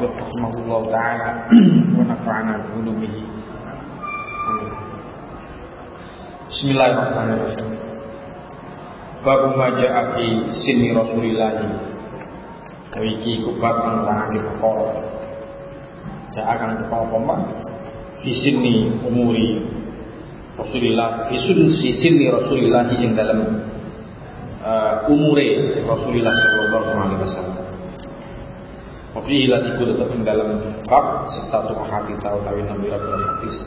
المؤلف رحمه الله تعالى ونفعنا بعلومه بسم الله الرحمن الرحيم باب ما جاء في سن رسول الله Wiki kubab nerangake perkara. Jaa kang teko apa Fi sini umuri Rasulullah fi sini Rasulullah yang dalam uh, umure Rasulullah sallallahu alaihi wasallam. Wafi ilat ikut tetap di dalam bab serta tuh hati tahu tahu nabi Rabbul hadis.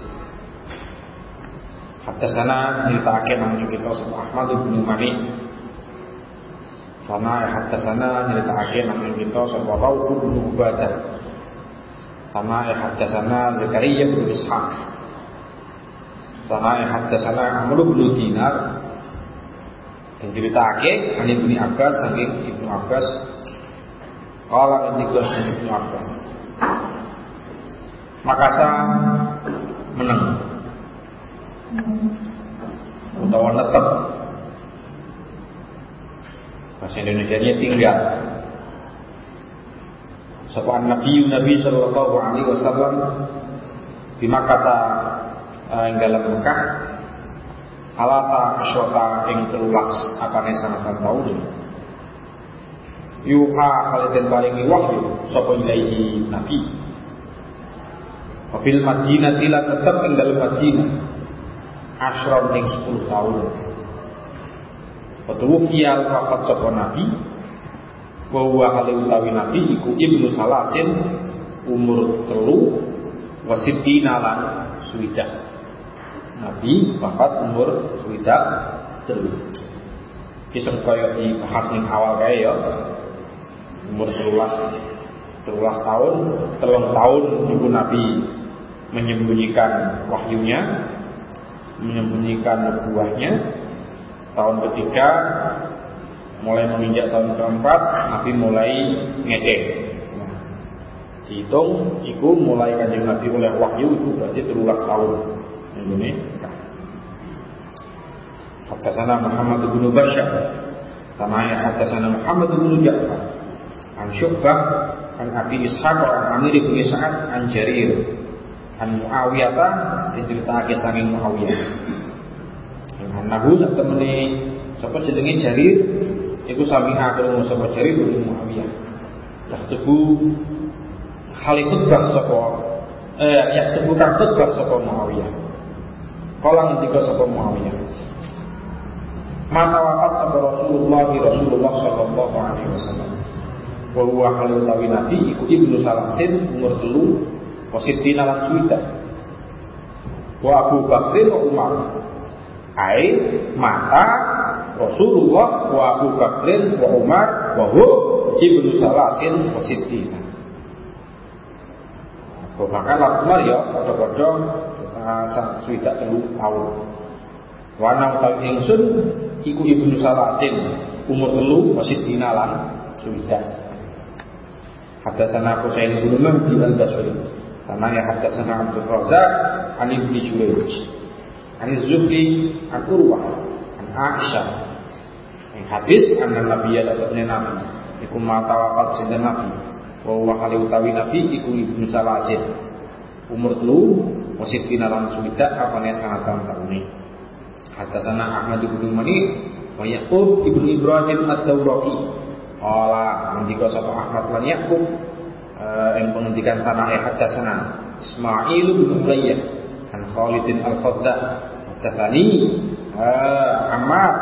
Hatta sana nyeritakake nang kita sama Ahmad bin Mani. Sama hatta sana nyeritakake nang kita sama Rauh bin Ubadah. Sama hatta sana Zakaria bin Ishaq. Sama hatta sana Amr bin Dinar. Dan ceritake Ani bin Abbas saking Ibnu Abbas Kala ngendikan Ibnu Abbas. Makassar menang. Utawa netep. Bahasa Indonesia nya tinggal. Sopan Nabi Nabi Sallallahu Alaihi Wasallam di Makkah ing dalam Mekah alata asyota ing telulas apane sanatan taun yuha kalian paringi wahyu sapa ilaihi nabi. Wabil Madinah tila tetap ing dalam Madinah. Ashron ing 10 tahun. Watuwu fiyal wafat sapa nabi Wa hale utawi nabi iku ibnu salasin umur telu wasitina lan suwidak. Nabi wafat umur suwidak telu. Kisah kaya dibahas ning awal kaya ya umur telulas telulas tahun telung tahun ibu Nabi menyembunyikan wahyunya menyembunyikan buahnya. Tahun ketiga mulai menginjak tahun keempat Nabi mulai ngedek nah, dihitung itu mulai kanjeng Nabi oleh wahyu itu berarti telulas tahun ini Hadasana Muhammad bin Bashar Tamaya hadasana Muhammad bin Ja'far An Syu'bah An Abi Ishaq An Amir bin Sa'ad An Jarir. An Muawiyah diceritake saking Muawiyah. Nahu sak temene sapa jenenge Jarir? Iku sami akhir sapa Jarir bin Muawiyah. Yaktubu Khali khutbah sapa eh yaktubu kang khutbah sapa Muawiyah? Kala ngendika sapa Muawiyah? Mata wafat sapa Rasulullah Rasulullah sallallahu alaihi wasallam wa huwa tawi nabi iku ibnu salasin umur telu wasitina lan suwita. Wa Abu Bakr wa Umar. Ai mata Rasulullah wa Abu Bakr wa Umar wa hu ibnu salasin wasitina Abu Bakar lan Umar ya padha-padha suwita telu tahun. Wana utawi ingsun iku ibnu salasin umur telu wasitina lan suwita Hadasana Husain bin Mahdi al-Basri. Namanya hadasana Abdul Razak an Ibnu Jurayj. An Zuhri an Urwah an Aisyah. Yang hadis anna Nabi sallallahu Nabi iku mata wafat sinten Nabi. Wa huwa hali utawi Nabi iku Ibnu Salasin. Umur telu wasit pinalan suwidak apane sanatan taune. Hadasana Ahmad bin Mani wa Yaqub ibnu Ibrahim ad-Dawraqi Qala ngendika sapa Ahmad lan Yaqub ing pengendikan tanah hadatsana Ismail bin Umayyah an Khalid al-Khaddah Tafani Ammar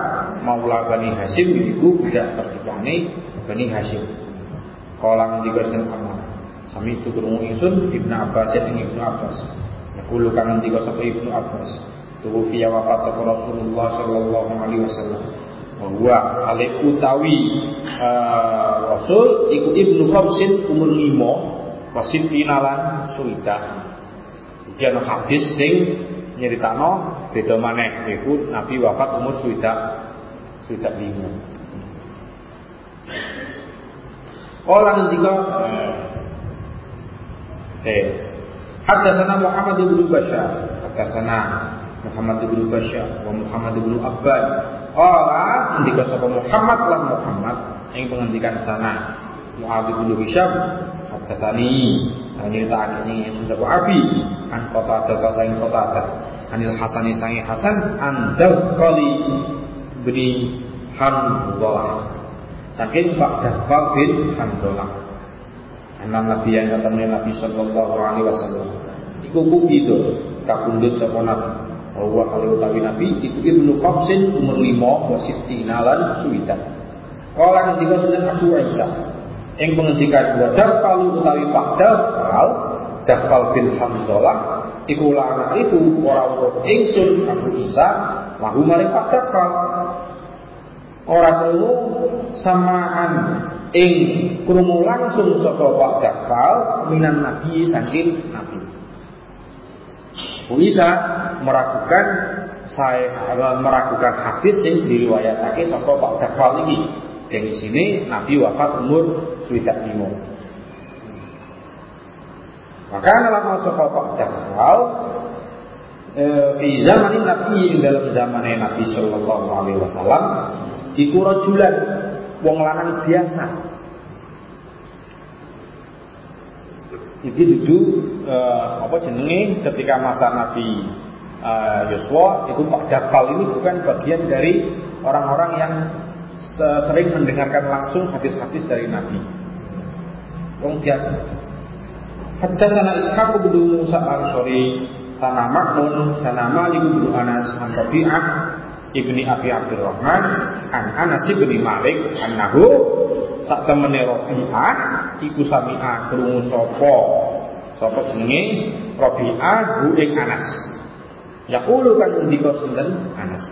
Maula Bani Hasim iku tidak tertikane Bani Hasim Kala ngendika sen Ammar Sami itu krungu ingsun Ibnu Abbas ing Ibnu Abbas. Yaqulu kang ngendika sapa Ibnu Abbas? Tuhu fiya wafat Rasulullah sallallahu alaihi wasallam bahwa alih utawi uh, Rasul iku Ibnu Khamsin umur lima wasit pinalan suwida iki ana hadis sing nyeritakno beda maneh iku Nabi wafat umur suwida suwida lima. Orang tiga eh Hadasana Muhammad bin Bashar. Hadasana Muhammad bin Bashar wa Muhammad bin Abbad Qala ngendika sapa Muhammad lah Muhammad yang pengendikan sana. Mu'adz bin Hisham hadatsani nyerita akhirnya yang sapa Abi an kota data saing kota ada Anil Hasani sangi Hasan andal kali beri Hanzalah. Saking Pak Dafal bin Hanzalah. Anak Nabi yang ketemu Nabi Sallallahu Alaihi Wasallam. Iku kubido kapundut sapa Nabi bahwa kali utawi Nabi iku Ibnu Qabsin umur lima wasit tinalan suwitan Kala sudah Abu Aisyah yang menghentikan dua dafal utawi Pak Dafal Dafal bin Hamzalah iku lana itu orang orang ingsun Abu Isa lahu maring Pak Dafal. Orang krungu samaan ing krungu langsung saka Pak Dafal minan Nabi saking Nabi Abu Isa meragukan saya meragukan hadis yang diriwayatake saka Pak Dafal ini di sini Nabi wafat umur sudah lima. Maka lama sapa Pak Dahal e, di zaman Nabi dalam zaman Nabi Shallallahu Alaihi Wasallam iku rajulan wong lanang biasa. Iki dudu e, apa jenenge ketika masa Nabi e, Yosua itu Pak Dafal ini bukan bagian dari orang-orang yang sering mendengarkan langsung hadis-hadis dari Nabi. Wong biasa. Haddatsana Ishaq bin Musa al-Ansari, tanah Makmun, tanah Malik bin Anas, an Rabi'ah ibni Abi Abdurrahman, an Anas bin Malik, annahu sak temene Rabi'ah iku sami'a krungu sapa sapa jenenge Rabi'ah bu ing Anas. Yaqulu kan ndika sinten Anas.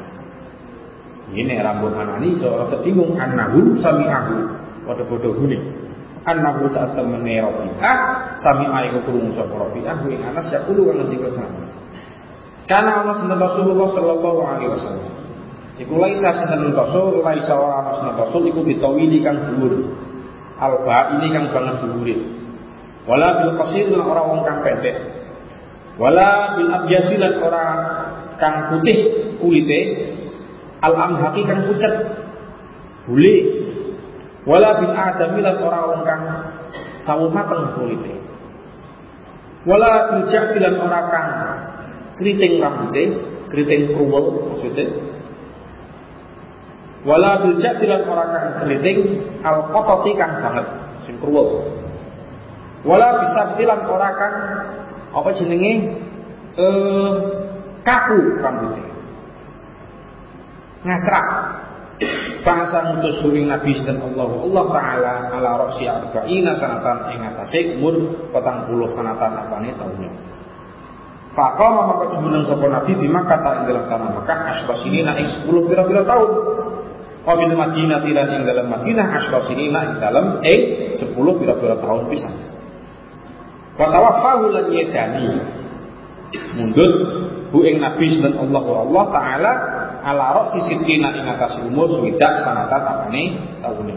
Ini rambut anani seorang terbingung annahu sami'ahu pada bodoh huni. Annahu saat temene Rabi'ah sami'ah iku krungu sapa Rabi'ah ing Anas yaqulu kan ndika Anas. Karena Allah Rasulullah sallallahu alaihi wasallam. Iku laisa sinten Rasul, laisa ora ana Rasul iku bitawili kang dhuwur. Alba ini kang banget dhuwure. Wala bil qasir lan ora wong kang pendek. Wala bil abyadi lan ora kang putih kulite al amhaqi kang pucet bule wala bil adami lan ora wong kang sawu mateng kulite wala bil ja'fi lan ora kang kriting rambute kriting kruwel maksudnya wala bil ja'fi lan ora kang kriting al qatati kang banget sing kruwel wala bisa lan ora kang apa jenenge? Eh kaku rambutnya. Ngacrak. Bangsa mutus suring Nabi dan Allah Allah Ta'ala ala roksi arba'ina sanatan ing umur petang puluh sanatan apane taunnya Faqama maka jumeneng sapa Nabi di Makkah ing dalam tanah Makkah asra sinina ing 10 pira-pira tahun. Wa bil Madinah tiran ing dalam Madinah asra sinina ing dalam ing 10 pira-pira tahun pisan. Wa tawaffahu lan yedani mundut bu ing Nabi dan Allah Allah taala ala roksi sitina ing atas umur swidak sanatan apane taune.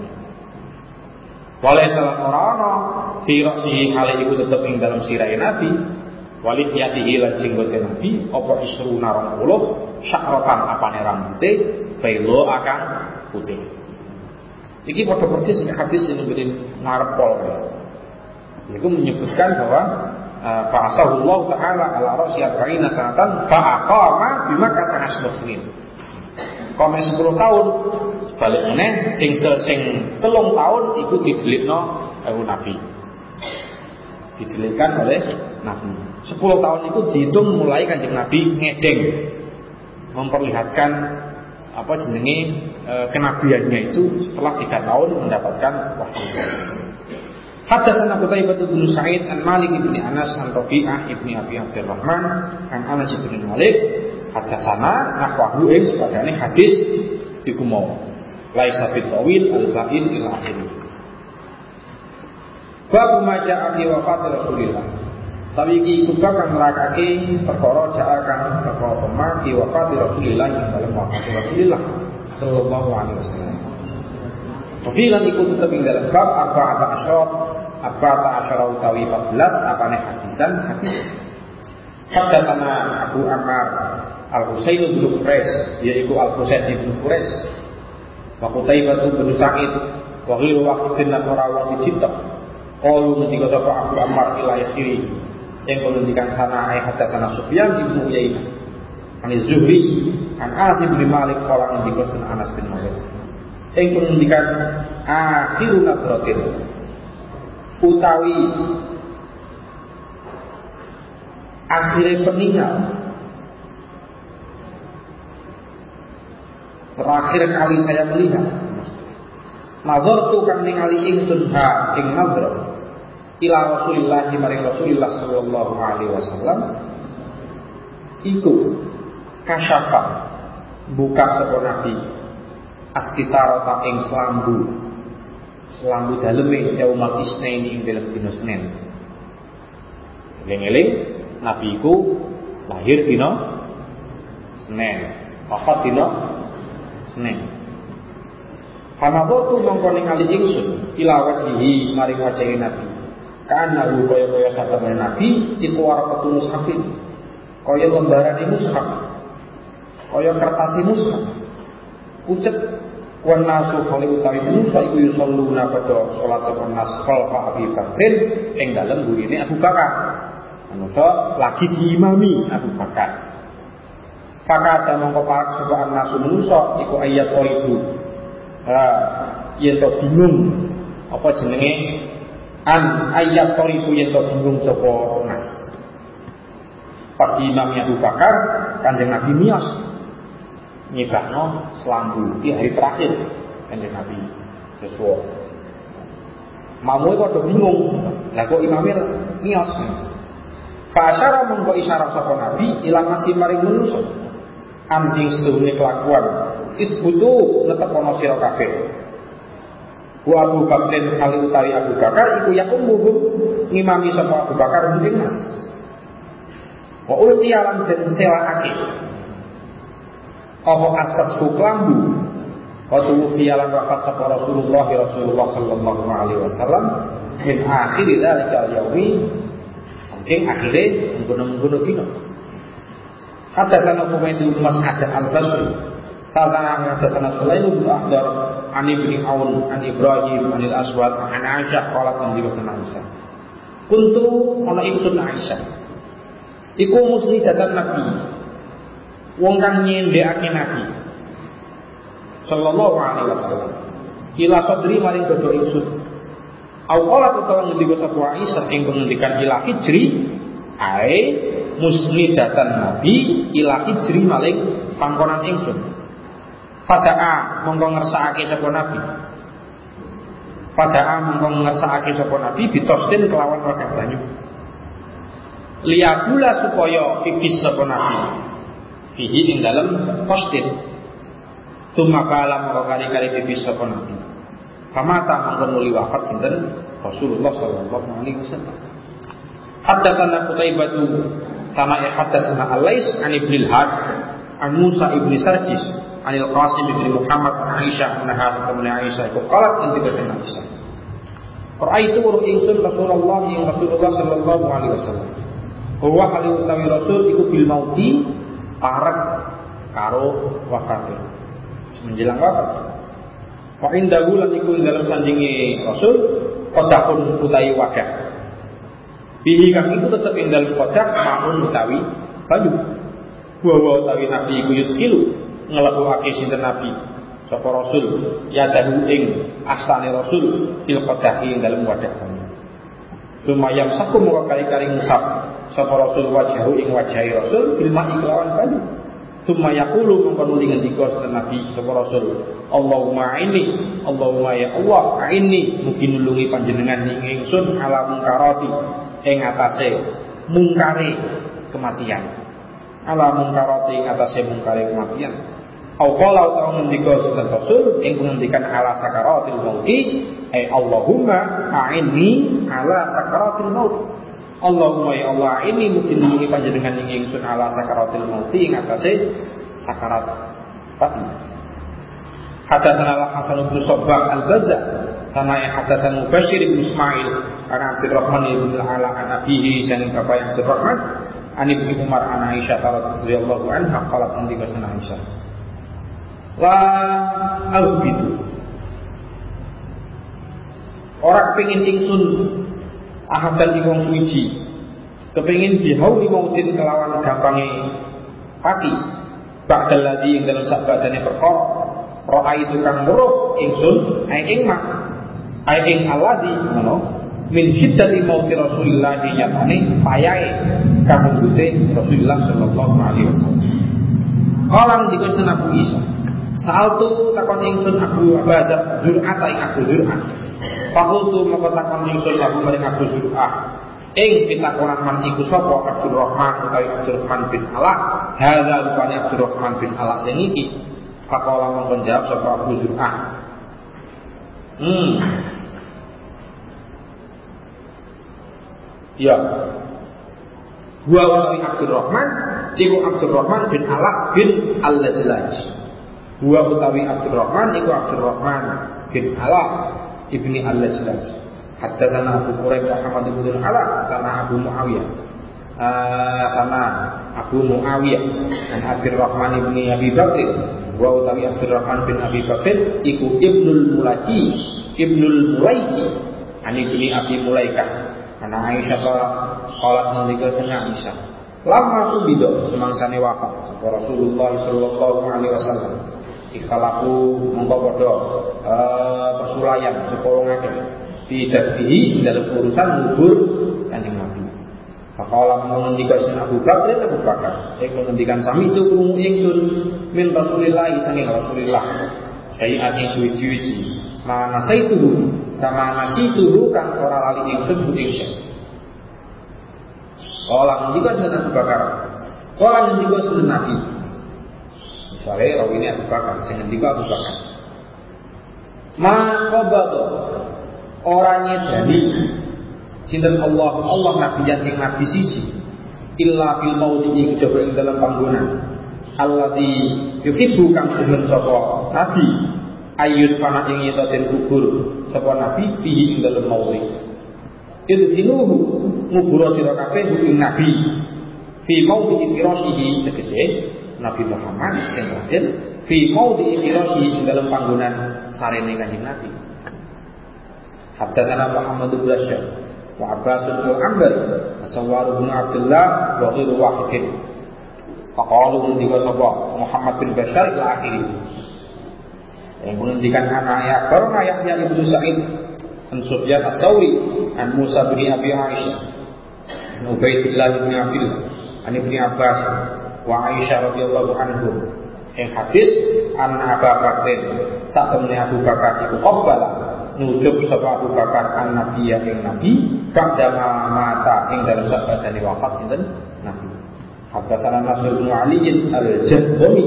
Walai salah orang fi roksi hal iku tetep ing dalam sirai Nabi wali hiyatihi lan jenggote Nabi apa puluh syakrotan apane rambute pelo akan putih. Iki pada persis hadis ini beri ngarepol Itu menyebutkan bahwa Fa'asahullah ta'ala ala ra'si arba'ina sanatan fa'aqama bima kata asmuslim. Komen 10 tahun sebaliknya sing sing telung tahun itu didelikno ewu Nabi. Didelikkan oleh Nabi. 10 tahun itu dihitung mulai kanjeng Nabi ngedeng memperlihatkan apa jenenge e, kenabiannya itu setelah tiga tahun mendapatkan wahyu. Haddatsana Qutaibah bin Sa'id an Malik bin Anas an Rabi'ah ibni Abi Abdurrahman an Anas bin Malik. Haddatsana nahwahu ing sepadane hadis iku mau laisa bit tawil al baqin ila akhir. Bab maja'a fi wafat Rasulillah. Tapi iki iku kang nerakake perkara ja'a kang perkara pema fi wafat Rasulillah ing dalam wafat Rasulillah sallallahu alaihi wasallam. Wafilan ikut tetap ing dalam bab arba'ata asyara arba'ata asyara utawi 14 apane hadisan hadis. Haddatsana Abu Ammar Al Husain bin Quraish yaitu Al Husain bin Quraish. Wa Qutaibah bin Sa'id wa ghairu waqtin lan ora wong dicipta qalu ngendika sapa Abu Ammar ila yakhiri yang menghentikan tanah ayat sana Sufyan ibnu Uyainah Ani Zuhri an Asim bin Malik qala ngendika Anas bin Malik. Yang menghentikan akhirun nadratin utawi akhirnya peninggal. Terakhir kali saya melihat Nazar tu kang ningali ingsun ha ing nadra ila Rasulillah maring Rasulillah sallallahu alaihi wasallam. Iku kasyafa buka sapa nabi. Ta ing selambu. Selambu daleme yaumal isnaini ing dalem dina Senin. Eling-eling nabi iku lahir dina Senin. Wafat dina Senin. Panadatu mongko ningali ingsun ila wajhihi maring wajahe nabi. Karena lu kaya kaya sahabat Nabi itu waraqatu mushafin. Kaya lembaran mushaf. Kaya kertas mushaf. Pucet wan nasu kali utawi manusa iku yusalluna pada salat sapa nas khalfa Abi Bakrin ing dalem burine Abu Bakar. Manusa lagi diimami Abu Bakar. Fakata mongko parak sapa nasu manusa iku ayat itu. Ah, yen to bingung apa jenenge an ayat toriku yang to bingung sopo nas pas imamnya Abu Bakar kanjeng Nabi mios nyibakno selambu. Di hari terakhir kanjeng Nabi sesuatu Mamu kok bingung. Lah kok imamnya mios Fa'asyara mengko isyarah sapa Nabi ila masih maring manusa anting seduhune kelakuan. Itu butuh netep ana sira kabeh. Wa Abu Bakrin kali utawi Abu Bakar iku yakumuhum ngimami sapa Abu Bakar ing nas. Wa ulti alam den selakake. Apa asas klambu Wa tuwfi alam wafat sapa Rasulullah Rasulullah sallallahu alaihi wasallam min akhir dzalika al-yaumi saking akhire mengkono-mengkono dina. Hatta sana kumaitu Mas Adam Al-Basri Kala sana Sulaim bin Ahdar an ibni Aun an Ibrahim an Aswad an Aisyah qalat an Jibril Aisyah. Kuntu ana ingsun Aisyah. Iku musnidatan Nabi. Wong kang nyendhekake Nabi. Sallallahu alaihi wasallam. Ila sadri maring dodo ingsun. Au qalat utawa ngendika sapa Aisyah ing pengendikan ila hijri ae musnidatan Nabi ila hijri maring pangkonan ingsun. Fada'a mongko ngersakake sapa nabi. Fada'a mongko ngersakake sapa nabi bitostin kelawan wadah banyu. Liyakula supaya pipis sapa nabi. Fihi ing dalem postin. Tuma kala mongko kali-kali pipis sapa nabi. Pamata mongko nuli wafat sinten Rasulullah sallallahu alaihi wasallam. Haddatsana Qutaibah kama haddatsana Al-Lais an Ibnu Al-Had an Musa ibni Sarjis Anil Qasim bin Muhammad an Aisyah menaha temen Aisyah iku qalat inti kata Aisyah. itu ruh ingsun Rasulullah yang Rasulullah sallallahu alaihi wasallam. Huwa kali utawi Rasul iku bil mauti parek karo wafat. Menjelang wafat. Wa indahu lan iku dalam sandingi Rasul kodakun utawi wadah. Bihi kang itu tetep ing dalam kodak maun utawi banyu. Wa utawi nabi iku yudkhilu ngelebokake sinten Nabi sapa Rasul ya dahu ing astane Rasul fil qadahi ing dalem wadah banyu. Lumayam saku muka kali-kali ngusap sapa Rasul wajahu ing wajahi Rasul bil ma'i kelawan banyu. Tuma yaqulu mongko nuli ngendika Nabi sapa Rasul, Allahumma ini, Allahumma ya Allah, ini mungkin nulungi panjenengan ing ingsun ala mungkarati ing atase mungkare kematian. Ala mungkarati ing atase mungkare kematian. Au qala utawa ngendika Rasul ing ngendikan ala sakaratil mauti ay Allahumma a'inni ala sakaratil maut. Allahumma ya Allah ini mungkin nungi panjenengan ing ingsun ala sakaratil mauti ing atase sakarat mati. Hadatsana Al-Hasan bin Sabbah Al-Bazza kama hadatsana Mubashir bin Ismail an Abdurrahman bin Ala an abihi sanin bapak Abdurrahman Ani bin Umar an Aisyah radhiyallahu anha qalat nanti ka Aisyah. La albidu. Orang pengen ingsun ahadan ing wong suci. Kepengin di mautin kelawan gampange pati. Ba'dal ladzi ing dalam sak badane perkara. Ro'a itu kang muruh ingsun ai ing mak ai ing alladzi ngono min syiddati mauti Rasulillah nyatane payae kamundute Rasulullah sallallahu alaihi wasallam. Kala ngendika Abu Isa, Saltu takon ingsun Abu Abbas Zur'at ing Abu Zur'at. Fakultu takon ingsun Abu maring Abu Zur'at. Ing pitakonan man iku sapa Abdurrahman utawi Abdurrahman bin Ala. Hadza rupane Abdurrahman bin Ala sing iki. Pakola mongkon jawab sapa Abu Zur'at. Hmm, Ya. Gua utawi Abdurrahman iku Abdurrahman bin Ala bin Al-Lajlaj. Gua utawi Abdurrahman iku Abdurrahman bin Ala ibni Al-Lajlaj. Hatta sana Abu Quraib Muhammad bin Ala sana Abu Muawiyah. Sana Abu Muawiyah dan Abdurrahman ibni Abi Bakr. Gua utawi Abdurrahman bin Abi Bakr iku Ibnul Mulaki Ibnul Mulaiki Ani ibni Abi Mulaikah Ana Aisyah qalat nalika tengah Aisyah. Lama aku bido semangsane wafat Rasulullah sallallahu alaihi wasallam. Ikhtalafu mongko padha uh, persulayan wong akeh fi dafihi dalam urusan ngubur Kanjeng Nabi. Faqala mengendikan sin Abu Bakar dan Abu Bakar. Ek mengendikan sami itu krungu ingsun min Rasulillah sanging Rasulillah. Saya ing suwi-suwi. Mana saya itu kama nasituhu kang ora lali ingsun bu ingsun Kala ngendika sunan Abu Bakar Kala ngendika sunan Nabi Misalnya rawi ini Abu Bakar ngendika Abu Bakar. Ma qabadu Orangnya dari Sinten Allah Allah Nabi yang Nabi sisi Illa fil maudi kejaba ing dalam Allah di yuhibbu kang demen sapa Nabi. Ayut fana ing yata den kubur sapa nabi fihi ing dalem mauri idhinuhu ngubur sira kabeh ing nabi. Fi maudi firashihi tegese Nabi Muhammad sing terakhir fi maudi firashihi ing dalem panggonan sarene kanjeng nabi. Haddatsana Muhammad bin Bashar wa Abbas bin Amr Asawar bin Abdullah wa ghairu wahidin Faqalu ndika sapa Muhammad bin Bashar ila akhirih. Yang menghentikan anak ayah karena ayahnya Ibnu Sa'id an Sufyan As-Sauri an Musa bin Abi Aisyah an Ubaidillah bin Abdullah an Ibnu Abbas wa Aisyah radhiyallahu anhu. Yang hadis an Abu Bakar saat temen Abu Bakar itu qabbala nujup sapa Abu Bakar an Nabi yang Nabi ba'da mata ing dalam sabadane wafat sinten? Nabi. Haddatsana Nasr bin Ali al-Jahdami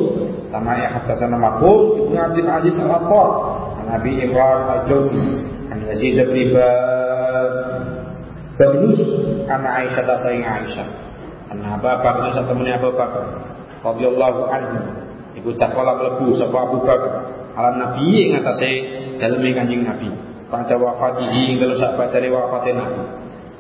Tamanya haddatsana Maqbul Ibnu Abdul Aziz al-Attar. An Abi Imran al-Jawzi. An Yazid bin Babnus An Aisyah tasaying Aisyah An Abu Bakar satu temannya Abu Bakar radhiyallahu anhu. Iku takola mlebu sapa Abu Bakar. Ala Nabi ing atase daleme Kanjeng Nabi. Pada wafatihi dalam sak badare wafate Nabi.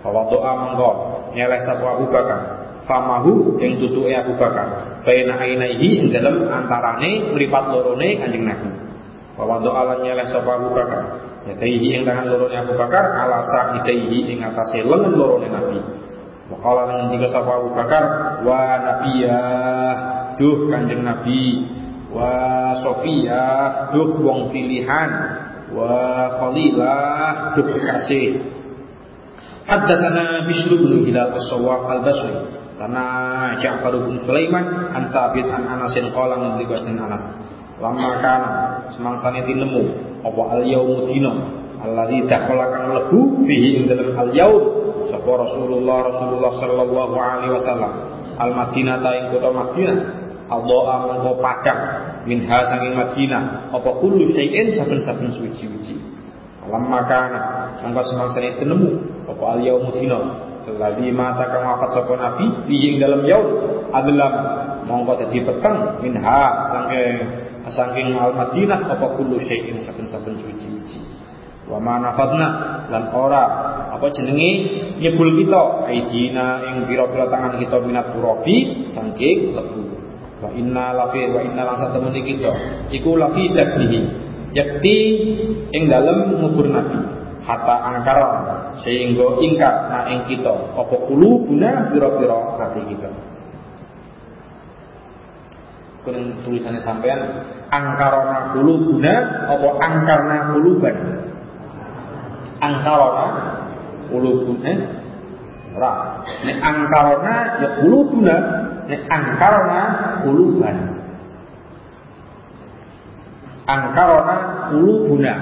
Bahwa doa mengko nyeleh sapa Abu Bakar. Famahu yang tutuke Abu Bakar. Baina ainaihi ing dalem antarane mripat lorone Kanjeng Nabi. Wa doa lan nyeleh sapa Abu Bakar. Yataihi ing tangan lorone Abu Bakar ala sa'idaihi ing atase lengan lorone Nabi wa qala lan tiga sapa Abu Bakar wa nabiyya duh Kanjeng Nabi. Wa Sofia duh wong pilihan. Wa khalilah duh kekasih. Haddatsana Bishr bin Hilal As-Sawwaq Al-Basri karena Ja'far bin Sulaiman an Thabit an Anasin qala ngendika Anas. Lama kan semangsane tinemu apa al yaumu dina? Alladzi dakhala kang mlebu fihi ing dalem al yaum sapa Rasulullah Rasulullah sallallahu alaihi wasallam. Al Madinah ta ing kota Madinah. Allah mengko padang minha sanging Madinah. Apa kullu syai'in saben-saben suci-suci. Lama kan mangko semangsane tinemu apa al yaumu dina? Lagi mata kang wafat sapa nabi fihi ing dalam yaum. Adalah mongko dadi peteng minha saking saking al Madinah apa kullu syai'in saben-saben suci-suci. Wa ma nafadna. Lan ora. Apa jenenge nyebul kita. Aidina ing pira-pira tangan kita minat turabi saking lebu. Wa inna lafi wa inna lan satemene kita. Iku lafi dakdihi yakti ing dalem ngubur nabi. Hatta angkar sehingga ingkar na ing kita. Apa kulubuna pira-pira hati kita. Kuning tulisannya sampean angkarona kulubuna apa angkarna kuluban angkarona kulubuna ora. Nek angkarona ya kulubuna nek angkarona kuluban angkarona kulubuna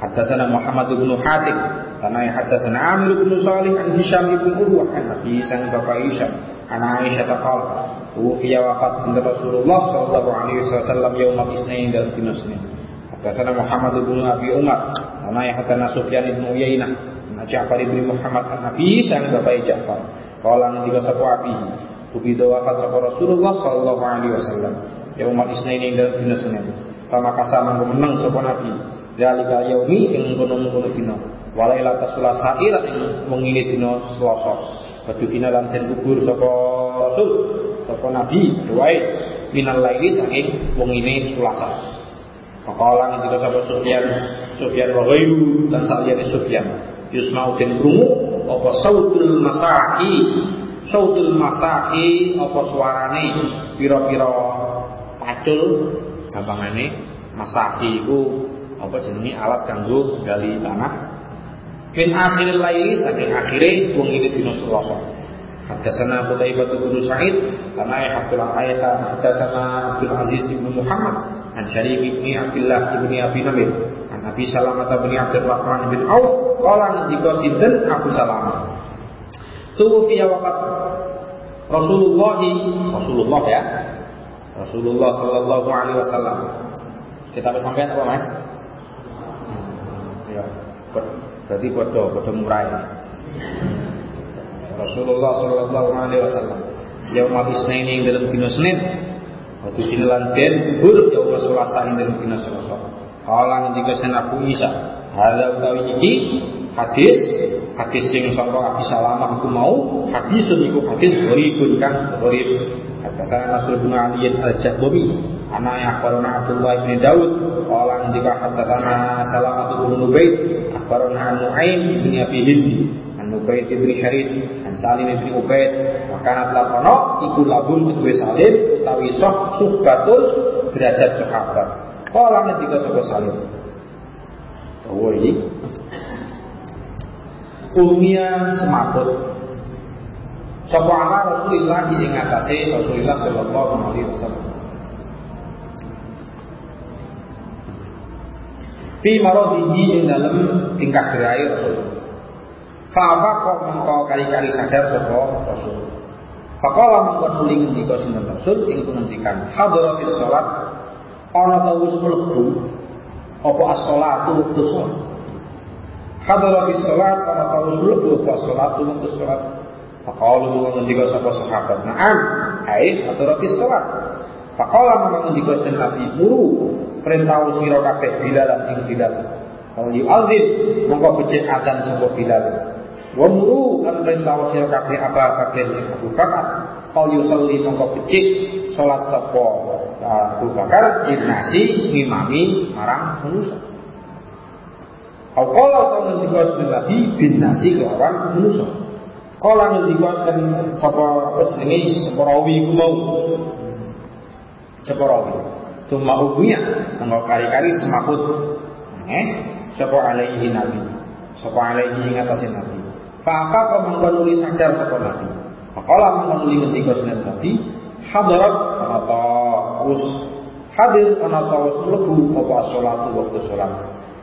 Haddatsana Muhammad bin Hatim karena haddatsana Amir bin Salih an Hisham bin Urwah an Nabi sang Bapak Hisham an Aisyah taqal Tufiya wafat Rasulullah sallallahu alaihi wasallam yaum al-Itsnain dan Haddatsana Muhammad bin Abi Umar karena haddatsana Sufyan bin Uyainah an Ja'far bin Muhammad an Nabi sang Bapak Ja'far Kala ngendika sapa abihi Tubido wafat sapa Rasulullah sallallahu alaihi wasallam yaum al-Itsnain dan dina Senin Kama kasaman menang sapa Nabi Dalika yaumi ing kono-kono dina. Walaila tasulasa ira ing wengi dina Selasa. Badufina lan den sapa Rasul sapa Nabi doae minal laili saking wengine Selasa. Faqala ngendika sapa Sufyan, Sufyan wa lan saliyane Sufyan. Yusma'u den krungu apa sautul masaki? Sautul masaki apa suarane? Pira-pira pacul gampangane masaki iku apa jenenge alat kanggo gali tanah. Min akhiril laili saking akhire wong ini dina Selasa. Haddatsana Qutaibah bin Sa'id karena ya Abdul Ayat haddatsana Abdul Aziz bin Muhammad an Syarif bin Abdullah bin Abi Namir. An Abi Salamah bin Abdul Rahman bin Auf qala ngendika sinten Abu Salamah. Tuwfiya waqat Rasulullah Rasulullah ya. Rasulullah sallallahu alaihi wasallam. Kita sampai apa Mas? Ya, berarti bodoh, bodoh murah Rasulullah Shallallahu Alaihi Wasallam. Yaumul Isnin yang dalam dina Senin Waktu sini lanten kubur Yaumul Selasa yang dalam dina Selasa Kala ngendika sen Abu Isa. Hada utawi iki hadis hadis sing sangka Abi Salamah aku mau hadis niku hadis gharibun kan gharib. Hadatsana Nasr bin Ali al-Jahbami ana akhbarana Abdullah bin Daud qala ndika hadatsana Salamah bin Nubayd akhbarana Nu'aim bin Abi Hindi an Nubayd bin Syarid an Salim bin Ubaid. Wa kana lakono iku labun kedue Salim utawi soh suhbatul derajat sahabat. Qala ndika sapa Salim? Oh ini Umia semaput Sapa ala Rasulullah ing atase Rasulullah sallallahu alaihi wasallam. Fi maradihi ing dalem tingkah gerai Rasul. Fa kok mengko kali-kali sadar sapa Rasul. Faqala mengko nuli ngendika sinten Rasul ing ngendikan hadratis salat ana ta wis mlebu apa as-salatu waktu salat. Hadratis salat ana ta wis mlebu apa as-salatu waktu salat. Faqala mengko ngendika sapa sahabat, "Na'am, ai hadratis salat." Faqala mengko ngendika sinten Nabi muru perintah sira kabeh bilalan ing bilal. Kalau yu'adzin mongko becik adzan sapa bilal. Wa muru lan perintah sira kabeh apa ing Abu Bakar. Kalau yusalli mongko becik salat sapa Abu Bakar nasi ngimami marang manusia. Au qala ta ngendika Nabi bin nasi kelawan manusia. Ngendika sapa apa jenenge sapa rawi ku mau. Rawi. Tuma ubunya Tengok kali-kali semakut Eh Sopo alaihi nabi Sopo alaihi ngatasin nabi Fa'aka kau mengkonuli sadar sopo nabi? Fakola mengkonuli ngendika sinar nabi Hadarat Anata us Hadir anata us Melebu Apa as-sholatu waktu sholat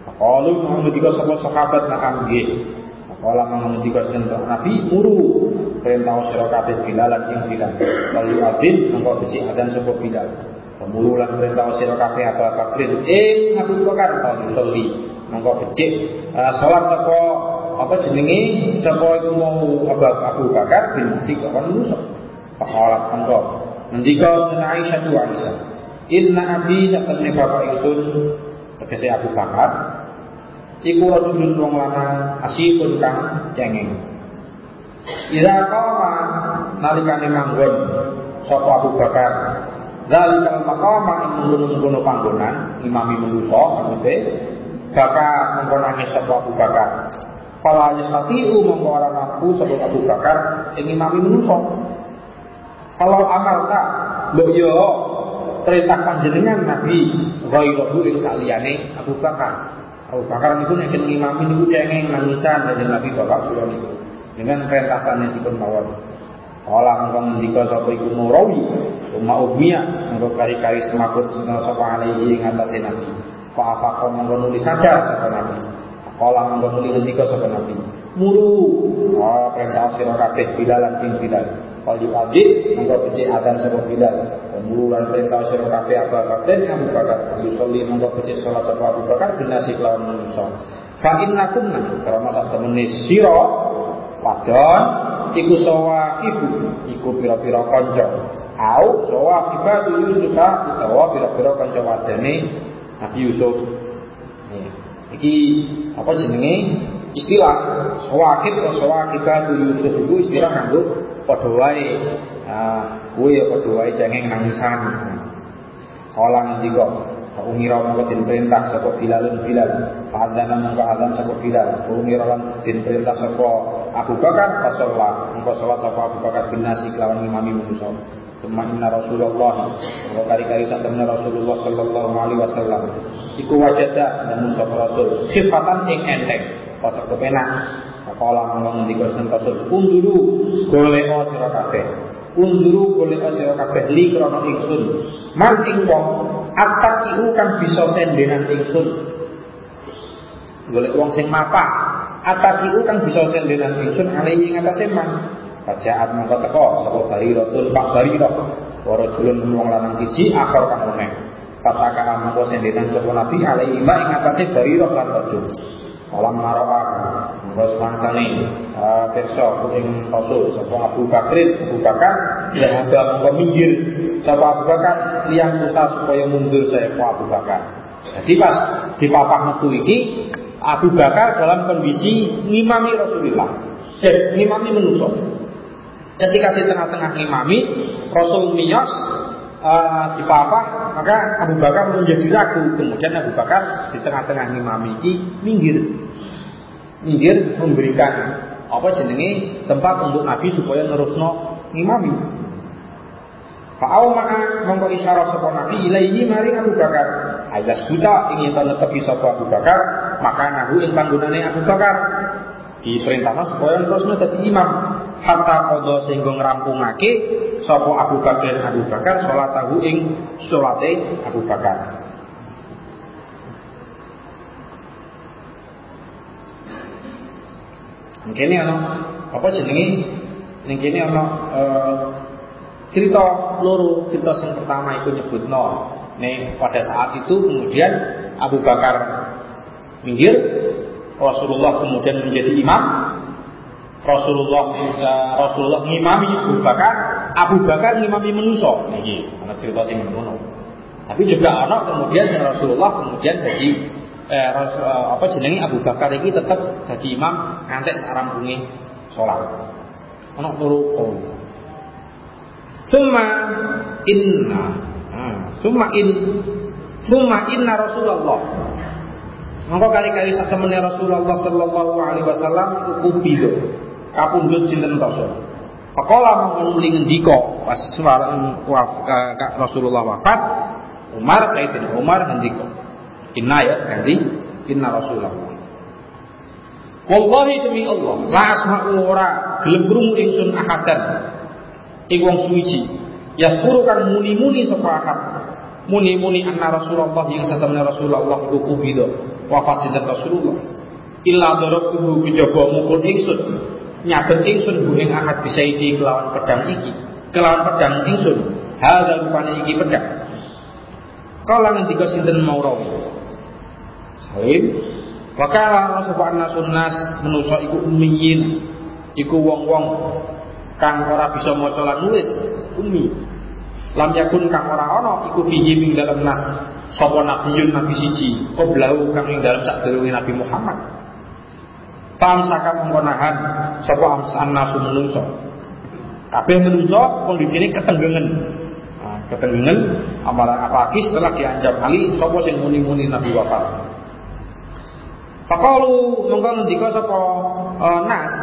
Fakalu mengendika sopo sahabat Nakam gih Fakola mengendika sinar nabi Muru. Perintah sira kabeh bilalan ing bilal Lalu adin Mengkau besi adan sopo bilal Pemululan perintah sira kabeh apa Bakrin ing Abu Bakar kalau yusolli monggo becik uh, salat sapa apa jenenge? Sapa iku mau Abu, Bakar bin Sik kon musa pakolat monggo ngendika sunan Aisyah tu Aisyah. Inna abi satemene bapak ingsun tegese Abu Bakar iku rajulun wong lanang asifun kang cengeng. Ida qama nalikane manggon sapa Abu Bakar. Zalikal maqama ing mengkono-mengkono panggonan imami manusa maksude bakar mengkonane sapa Abu Bakar Fala yastati'u ora mampu sapa Abu Bakar ing imami manusa Kalau amalta mbok yo perintah panjenengan Nabi. Ghairahu ing saliyane Abu Bakar. Abu Bakar niku nek ngimami niku cengeng nangisan dari Nabi Bapak sudah niku. Dengan perintah sanesipun mawon. Kala mengko ngendika sapa iku Nurawi Umma Ubmiyah mengko kari-kari semakut sinna sapa alaihi ing atase Nabi. Fa apa kau mengko nulis saja sapa Nabi. Kala mengko nulis ngendika sapa Nabi. Muru oh, perintah sira kabeh bidalan ing bidal. Kal diadik mengko becik adzan sapa bidal. Muru lan perintah sira kabeh apa kabeh Abu Bakar. Yusolli mengko becik salat sapa Abu Bakar binasi kelawan manusa. Fa innakum karena sak temene sira wadon iku sawahibu iku pira-pira kanca au sawahibatu Yusuf utawa pira-pira kanca wadane Nabi Yusuf iki apa jenenge istilah sawahib atau sawahibatu Yusuf itu istilah kanggo padha wae ah kuwi ya padha wae jangeng nangisan kala ngendika Umira mongko den perintah sapa Bilalun Bilal. Fa'adzana mongko adzan sapa Bilal. Umira lan den perintah sapa Abu Bakar fasalla. Mongko salat sapa Abu Bakar bin nasi kelawan imami manusa. Inna Rasulullah Mongko kari-kari satemene Rasulullah sallallahu alaihi wasallam. Iku wajada namun sapa Rasul khifatan ing enteng. Kota kepenak. Kala mongko ngendika Rasul unduru golek sira kabeh. Unduru golek sira kabeh li krana ingsun. Man ing wong Atakiu kan bisa sendenan ingsun. Golek wong sing mapak. Atakiu kan bisa sendenan ingsun alaihi ing atase man. Pajaat mongko teko sapa bariratun Pak Barirah. Wara julun wong lanang siji akhir kang meneh. Katakan mongko sendenan sapa Nabi alaihi ma ing atase Barirah lan Rajul. Alam maroa Buat mangsane uh, Perso ing Rasul Sapa Abu Bakrin Abu Bakar Dan ada mongko minggir. Sapa Abu Bakar Liang usaha supaya mundur saya Abu Bakar. Jadi pas di papak metu iki Abu Bakar dalam kondisi ngimami Rasulullah. Eh, ngimami menusuk Ketika di tengah-tengah ngimami Rasul miyos uh, di papak maka Abu Bakar menjadi ragu kemudian Abu Bakar di tengah-tengah ngimami iki minggir minggir memberikan apa jenenge tempat untuk Nabi supaya nerusno ngimami. Fa'au ma'a mongko isyarat sapa Nabi ilaihi mari Abu Bakar. Ayas buta ingin to netepi sapa Abu Bakar, maka nahu ing panggonane Abu Bakar. Diperintahkan supaya nerusno dadi imam. Hatta qada sehingga ngrampungake sapa Abu Bakar Abu Bakar salat tahu ing salate Abu Bakar. Kene ana apa jenenge ning kene ana uh, cerita loro. Cerita yang pertama itu nyebutno nih pada saat itu kemudian Abu Bakar minggir, Rasulullah kemudian menjadi imam. Rasulullah uh, Rasulullah ngimami Abu Bakar, Abu Bakar ngimami manusa. Niki ana cerita sing ngono. Tapi juga anak kemudian Rasulullah kemudian jadi eh, eh, apa jenenge Abu Bakar ini tetap jadi imam ngantek sarampunge sholat. Ono turu. Summa inna hmm. Summa in Summa inna Rasulullah Maka kali-kali saat temennya Rasulullah Sallallahu alaihi wasallam Iku bido Kapundut sinten Rasul Pakola menguli ngendiko Pas eh, Rasulullah wafat Umar Sayyidina Umar ngendiko Inna ya ganti Inna Rasulullah. Wallahi demi Allah, la asma'u ora gelem krungu ingsun ahadan ing wong suwiji. Ya kan muni-muni sapa ahad. Muni-muni anna Rasulullah yang satamna Rasulullah iku kubida wafat sinten Rasulullah. Illa darabtuhu kejaba mukul ingsun. Nyabet ingsun bu ing ahad bisa iki kelawan pedang iki. Kelawan pedang ingsun. Hadza rupane iki pedang. Kala ngendika sinten Maurawi Salim. Wakala sapa nasun nas menusa iku ummiyin iku wong-wong kang ora bisa maca lan nulis ummi lam yakun kang ora ana iku fihi ing dalam nas. Sapa nabiyun nabi siji. Qoblahu kang ing dalem sadurunge Nabi Muhammad Pam saka mengkonahan sapa amsan nasu menungso. Kabeh menungso kondisine ketenggengen. Nah, amalan apalagi setelah diancam Ali sapa sing muni-muni Nabi wafat? Fakalu mongko ngendika sapa uh, Nas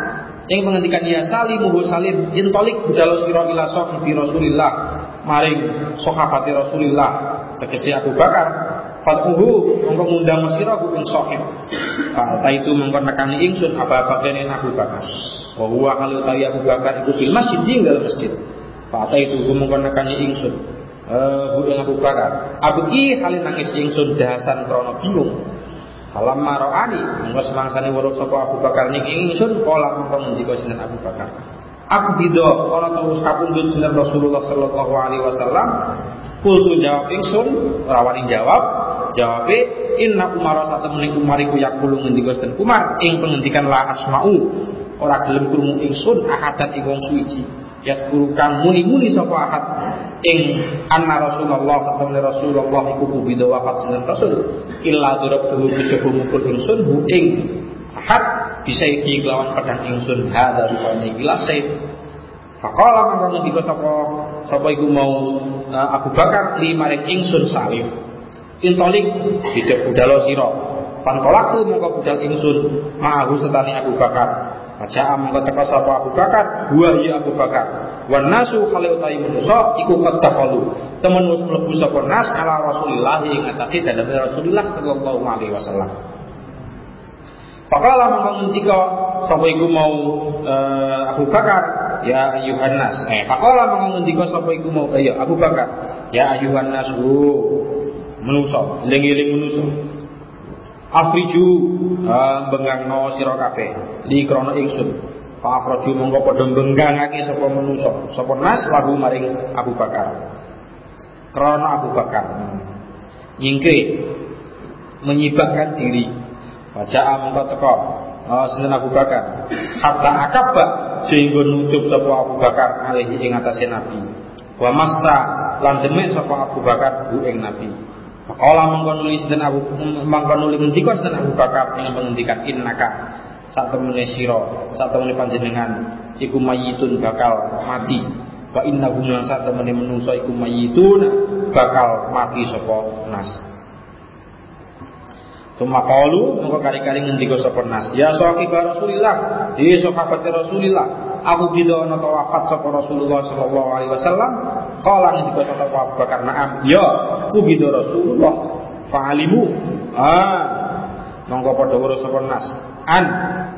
yang menghentikan ya salimuhu salim intolik budalo sira ila sahibi Rasulillah. Maring sahabati Rasulillah tegese Abu Bakar Fatuhu mongko ngundang sira ku ing sahib ta itu mongko nekani ingsun Abu Bakar Abu Bakar wa huwa halu tayi Abu Bakar iku fil masjid ing dalam masjid Fa itu mongko nekani ingsun eh uh, Abu Bakar Abu ki halin nangis ingsun dahasan krana bingung Falam maroani monggo semangsane weruh sapa Abu Bakar ning ingsun kala mongko ngendika sinten Abu Bakar. Aku bido ana terus kapundhut sinten Rasulullah sallallahu alaihi wasallam. Kultu jawab ingsun, ora wani jawab. Jawabe inna Umar satemene Umar iku yakulu ngendika sinten Umar? Ing pengendikan la asma'u. Ora gelem krungu ingsun ahadan ing wong suci. Yadkurukan muni-muni sapa ahad? Ing anna Rasulullah satamne Rasulullah iku kubida wafat sinten Rasul. Illa durabtuhu kejaba mukul ingsun hu ing ahad bisa iki kelawan pedang ingsun. Hadza rupane gila saif Faqala mangko ngendika sapa? Sapa iku mau uh, Abu Bakar? Li maring ingsun salim intolik tidak budalo sira pantolak tu mongko budal ingsun mahu setani Abu Bakar Baca mongko teka sapa Abu Bakar, huwa ya Abu Bakar. Wan nasu khali utai manusa iku qad dakhalu. Temen wis mlebu sapa nas ala Rasulillah ing atase dalem Rasulullah sallallahu alaihi wasallam. Faqala mongko ngendika sapa iku mau uh, Abu Bakar, ya ayuhan nas. Eh, faqala mongko ngendika sapa mau ya Abu Bakar, ya ayuhan nas. Menusa, eling-eling menusa. Afriju bengangno sira kabeh li krana ingsun. Fa afraju mongko padha benggangake sapa manusa, sapa nas lagu maring Abu Bakar. Krana Abu Bakar. Nyingke menyibakkan diri. Baca mongko teko sinten Abu Bakar. Hatta akabba sehingga nucup sapa Abu Bakar alaihi ing atase Nabi. Wa massa lan demek sapa Abu Bakar bu ing Nabi. Kala mengko nulis dan Abu mengko nulis ngendika sinten Abu Bakar ing mengendikan innaka sak temene sira sak temene panjenengan iku mayitun bakal mati. Wa inna lan sak temene menungso iku mayitun bakal mati sapa nas. Tuma kalu mengko kari-kari ngendika sapa nas. Ya sahabat Rasulillah. Ya sahabat Rasulillah Abu Bido ana wafat sapa Rasulullah sallallahu alaihi wasallam. Qala ngendika sapa Abu Bakar. Na'am. Ya kubido Rasulullah. Fa'alimu. Ah monggo padha weruh sapa nas. An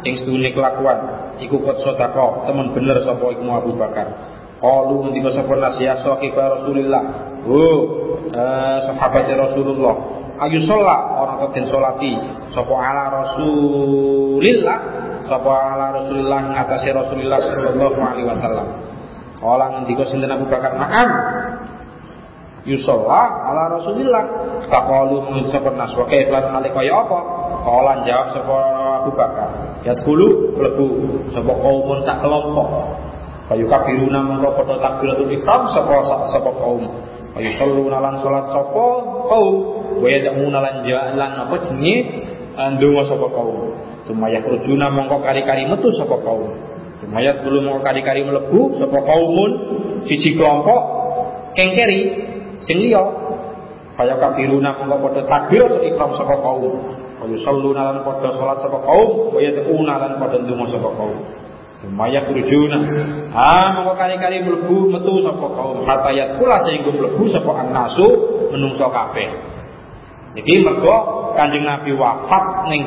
ing sedune kelakuan. Iku kot sedekah temen bener sapa iku Abu Bakar. Qalu ngendika sapa nas ya sahib Rasulullah oh eh, sahabat Rasulullah. Ayu sholat orang keten sholati? Sapa ala rasulillah sapa ala rasulillah ngatasi rasulillah sallallahu alaihi wasallam. Kala ngendika sinten Abu Bakar? Na'am. Yusalla ala rasulillah. Taqalu min sapa nas? Wa kaiflan hale kaya apa? Kala jawab sapa Abu Bakar yadkhulu mlebu sapa kaumun sak kelompok. Kayu kabiruna mengko padha takbiratul ihram sapa sapa kaum kayu salluna lan salat sapa kaum wa yad'una lan jalan apa jenenge? Ndonga sapa kaum tumaya yakhrujuna mongko kari-kari metu sapa kaum? Tumaya dulu mongko kari-kari mlebu sapa kaumun? Siji kelompok kengkeri sing liya. Kaya kabiruna mongko padha takbir atau ikram sapa kaum? Kaya salluna lan padha salat sapa kaum? Wa yad'una lan padha ndonga sapa kaum? Maya kurjuna Ah mongko kali-kali mlebu metu sapa kaum? Hatta yadkhula sehingga mlebu sapa annasu menungso kabeh. Jadi mergo Kanjeng Nabi wafat ning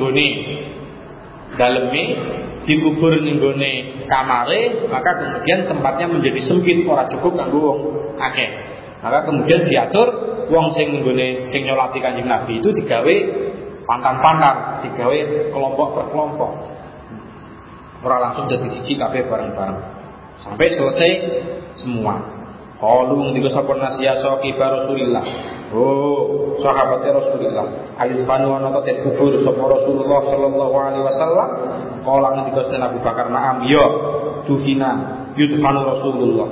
daleme dikubur ning gone kamare, maka kemudian tempatnya menjadi sempit ora cukup kanggo wong akeh. Maka kemudian diatur wong sing nggone sing nyolati Kanjeng Nabi itu digawe pantang-pantang, digawe kelompok per kelompok. Ora langsung jadi siji kabeh bareng-bareng. Sampai selesai semua. Qalu ngendika sapa nasiya sahiba Rasulillah. Oh, sahabat Rasulullah. Alifanu ana ta kubur sapa Rasulullah sallallahu alaihi wasallam. Qala ngendika Abu Bakar na'am ya tufina yudfanu Rasulullah.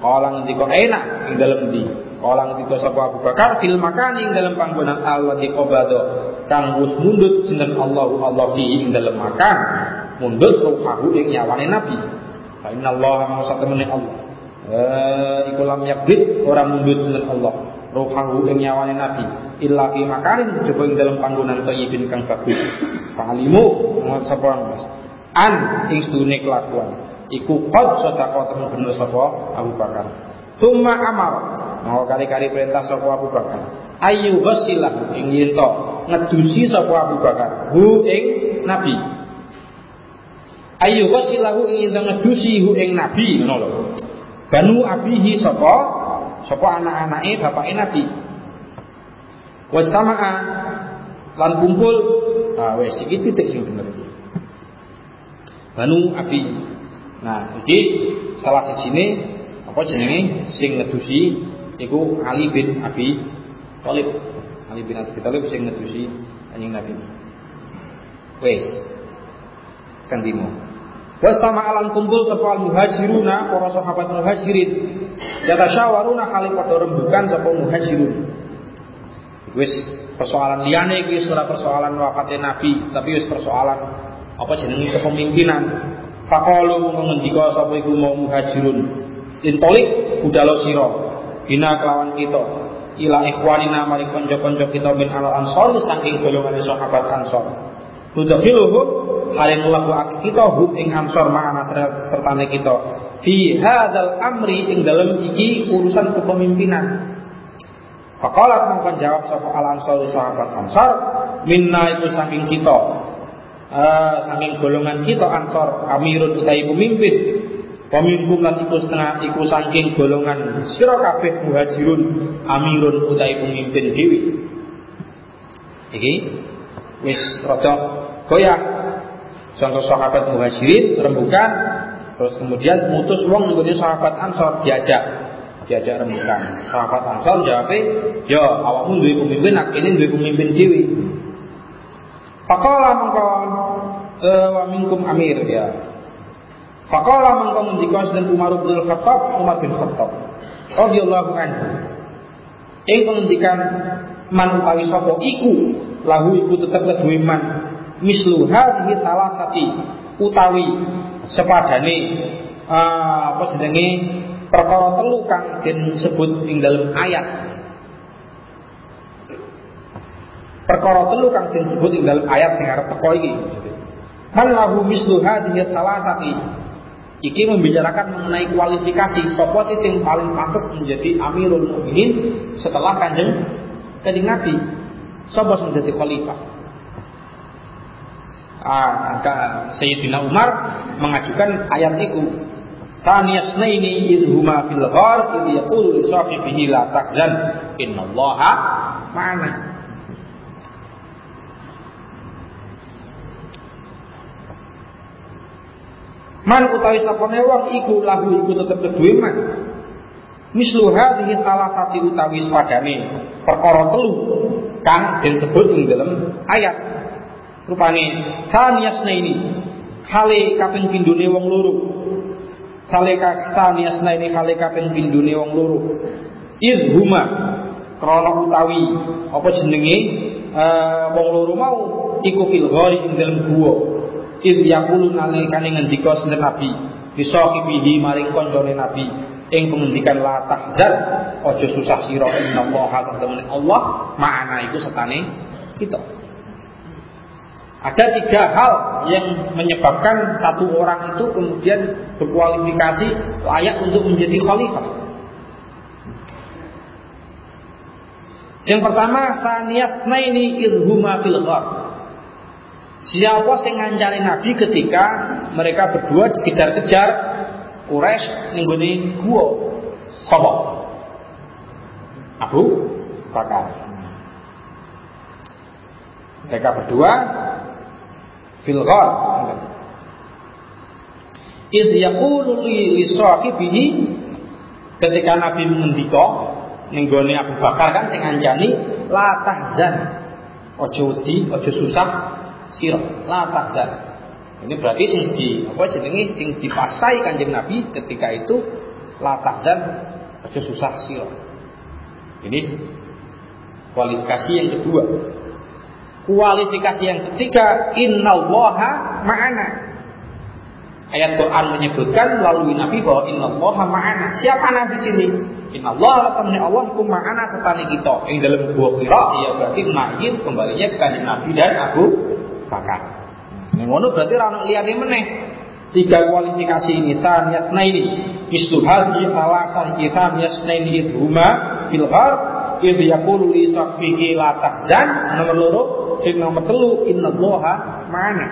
Qala ngendika enak ing dalem ndi? Kala ngendika sapa Abu Bakar fil makani ing dalam panggonan Allah di qabado kang wis mundut sinten Allahu Allah fi ing dalam makan mundut ruhahu ing nyawane Nabi. Fa inna Allah ma satamani Allah. Eh iku lam yakbit ora mundut sinten Allah ruhahu ing nyawane Nabi illa fi makarin coba ing dalam panggonan thayyibin kang bagus. Fa'alimu ngot sapa an ing sedune kelakuan iku qad sadaqa temen bener sapa Abu Bakar. Tuma amar mau kali-kali perintah sapa Abu Bakar. Ayu ghasilah ing yen ngedusi sapa Abu Bakar hu ing Nabi. Ayu ghasilahu ing ngedusi hu ing Nabi ngono lho. Banu abihi sapa sapa anak-anake bapake Nabi. Wastama'a lan kumpul ah wis iki titik sing bener. Banu Abi. Nah, iki salah sijine apa jenenge sing ngedusi iku Ali bin Abi Thalib. Ali bin Abi Thalib sing ngedusi Kanjeng Nabi. Wes. Kandimo. Wes tama alam kumpul sapa al muhajiruna para sahabat muhajirin. Syawaruna kali padha rembukan sapa muhajirun. Wis persoalan liyane iki ora persoalan wafatnya Nabi, tapi wis persoalan apa jenenge kepemimpinan. Faqalu ngendika sapa iku mau muhajirun intolik budalo siro bina kelawan kita ila ikhwanina mari konco-konco kita min alal ansor saking golongan sahabat ansor nudakhiluhum halin melaku kita hum ing ansor ma'ana sertane kita fi hadzal amri ing dalam iki urusan kepemimpinan. Fakalat mongkon jawab sapa al ansor sahabat ansor minna itu saking kita. Uh, saking golongan kita ansor amirun utai pemimpin. Paminkum lan iku setengah iku saking golongan sira kabeh muhajirun amirun utai pemimpin dewi. Iki wis rada goyah. Sangka sahabat muhajirin rembukan terus kemudian mutus wong nggone sahabat ansor diajak. Diajak rembukan sahabat ansor jawab ya awakmu duwe pemimpin akhirnya duwe pemimpin dewi Pakola mengko eh, wa minkum amir ya. Faqala mangko ngendika dan Umar bin Khattab, Umar bin Khattab radhiyallahu anhu. Ing pengendikan man utawi sapa iku lahu iku tetep kedue man mislu hadhihi salasati utawi sepadane uh, apa jenenge perkara telu kang den sebut ing dalam ayat perkara telu kang den sebut ing dalam ayat sing arep teko iki man lahu mislu hadhihi salasati Iki membicarakan mengenai kualifikasi sopo sih yang paling pantas menjadi Amirul Mukminin setelah kanjeng kanjeng Nabi. Sopo menjadi khalifah. Ah, Sayyidina Umar mengajukan ayat itu. Taniyasnaini idhuma fil ghar idh yaqulu li sahibihi la tahzan innallaha ma'ana. Man utawi sapane wong iku lahu iku tetep kedue man. Mislu hadhihi salatati utawi sepadane perkara telu kang den sebut ing dalam ayat. Rupane thaniyasna ini hale kaping pindune wong loro. Hale thaniyasna ini hale kaping pindune wong loro. Idhuma krana utawi apa jenenge uh, loro mau iku fil ghari ing dalam gua iz yaqulu nalikane ngendika sinten Nabi bisahibihi maring koncone Nabi ing pengendikan la tahzan aja susah sira innallaha Allah makna iku setane kita ada tiga hal yang menyebabkan satu orang itu kemudian berkualifikasi layak untuk menjadi khalifah. Yang pertama, saniyasna ini idhuma fil. Siapa sing ngancani Nabi ketika mereka berdua dikejar-kejar Quraisy ning gone gua? Sapa? Abu Bakar. Mereka berdua fil ghar. Iz yaqulu li sahibihi ketika Nabi mengendika ning gone Abu Bakar kan sing ngancani la tahzan. Ojo wedi, ojo susah, sira la tahzan ini berarti sing di apa jenenge sing dipastai Kanjeng Nabi ketika itu la tahzan aja susah sira Ini kualifikasi yang kedua. Kualifikasi yang ketiga, innallaha ma'ana. Ayat Quran menyebutkan melalui Nabi bahwa innallaha ma'ana. Siapa Nabi sini? Innallaha temen Allah iku ma'ana setani kita. Yang dalam buah kira ya berarti main kembalinya ke Nabi dan Abu Bakar. Ini ngono berarti rano liyane meneh. Tiga kualifikasi ini taniyatna ini istuhadi alasah kita yasnaini idhuma fil ghar idh yaqulu li sahbihi la tahzan nomor loro sing nomor telu innallaha ma'ana.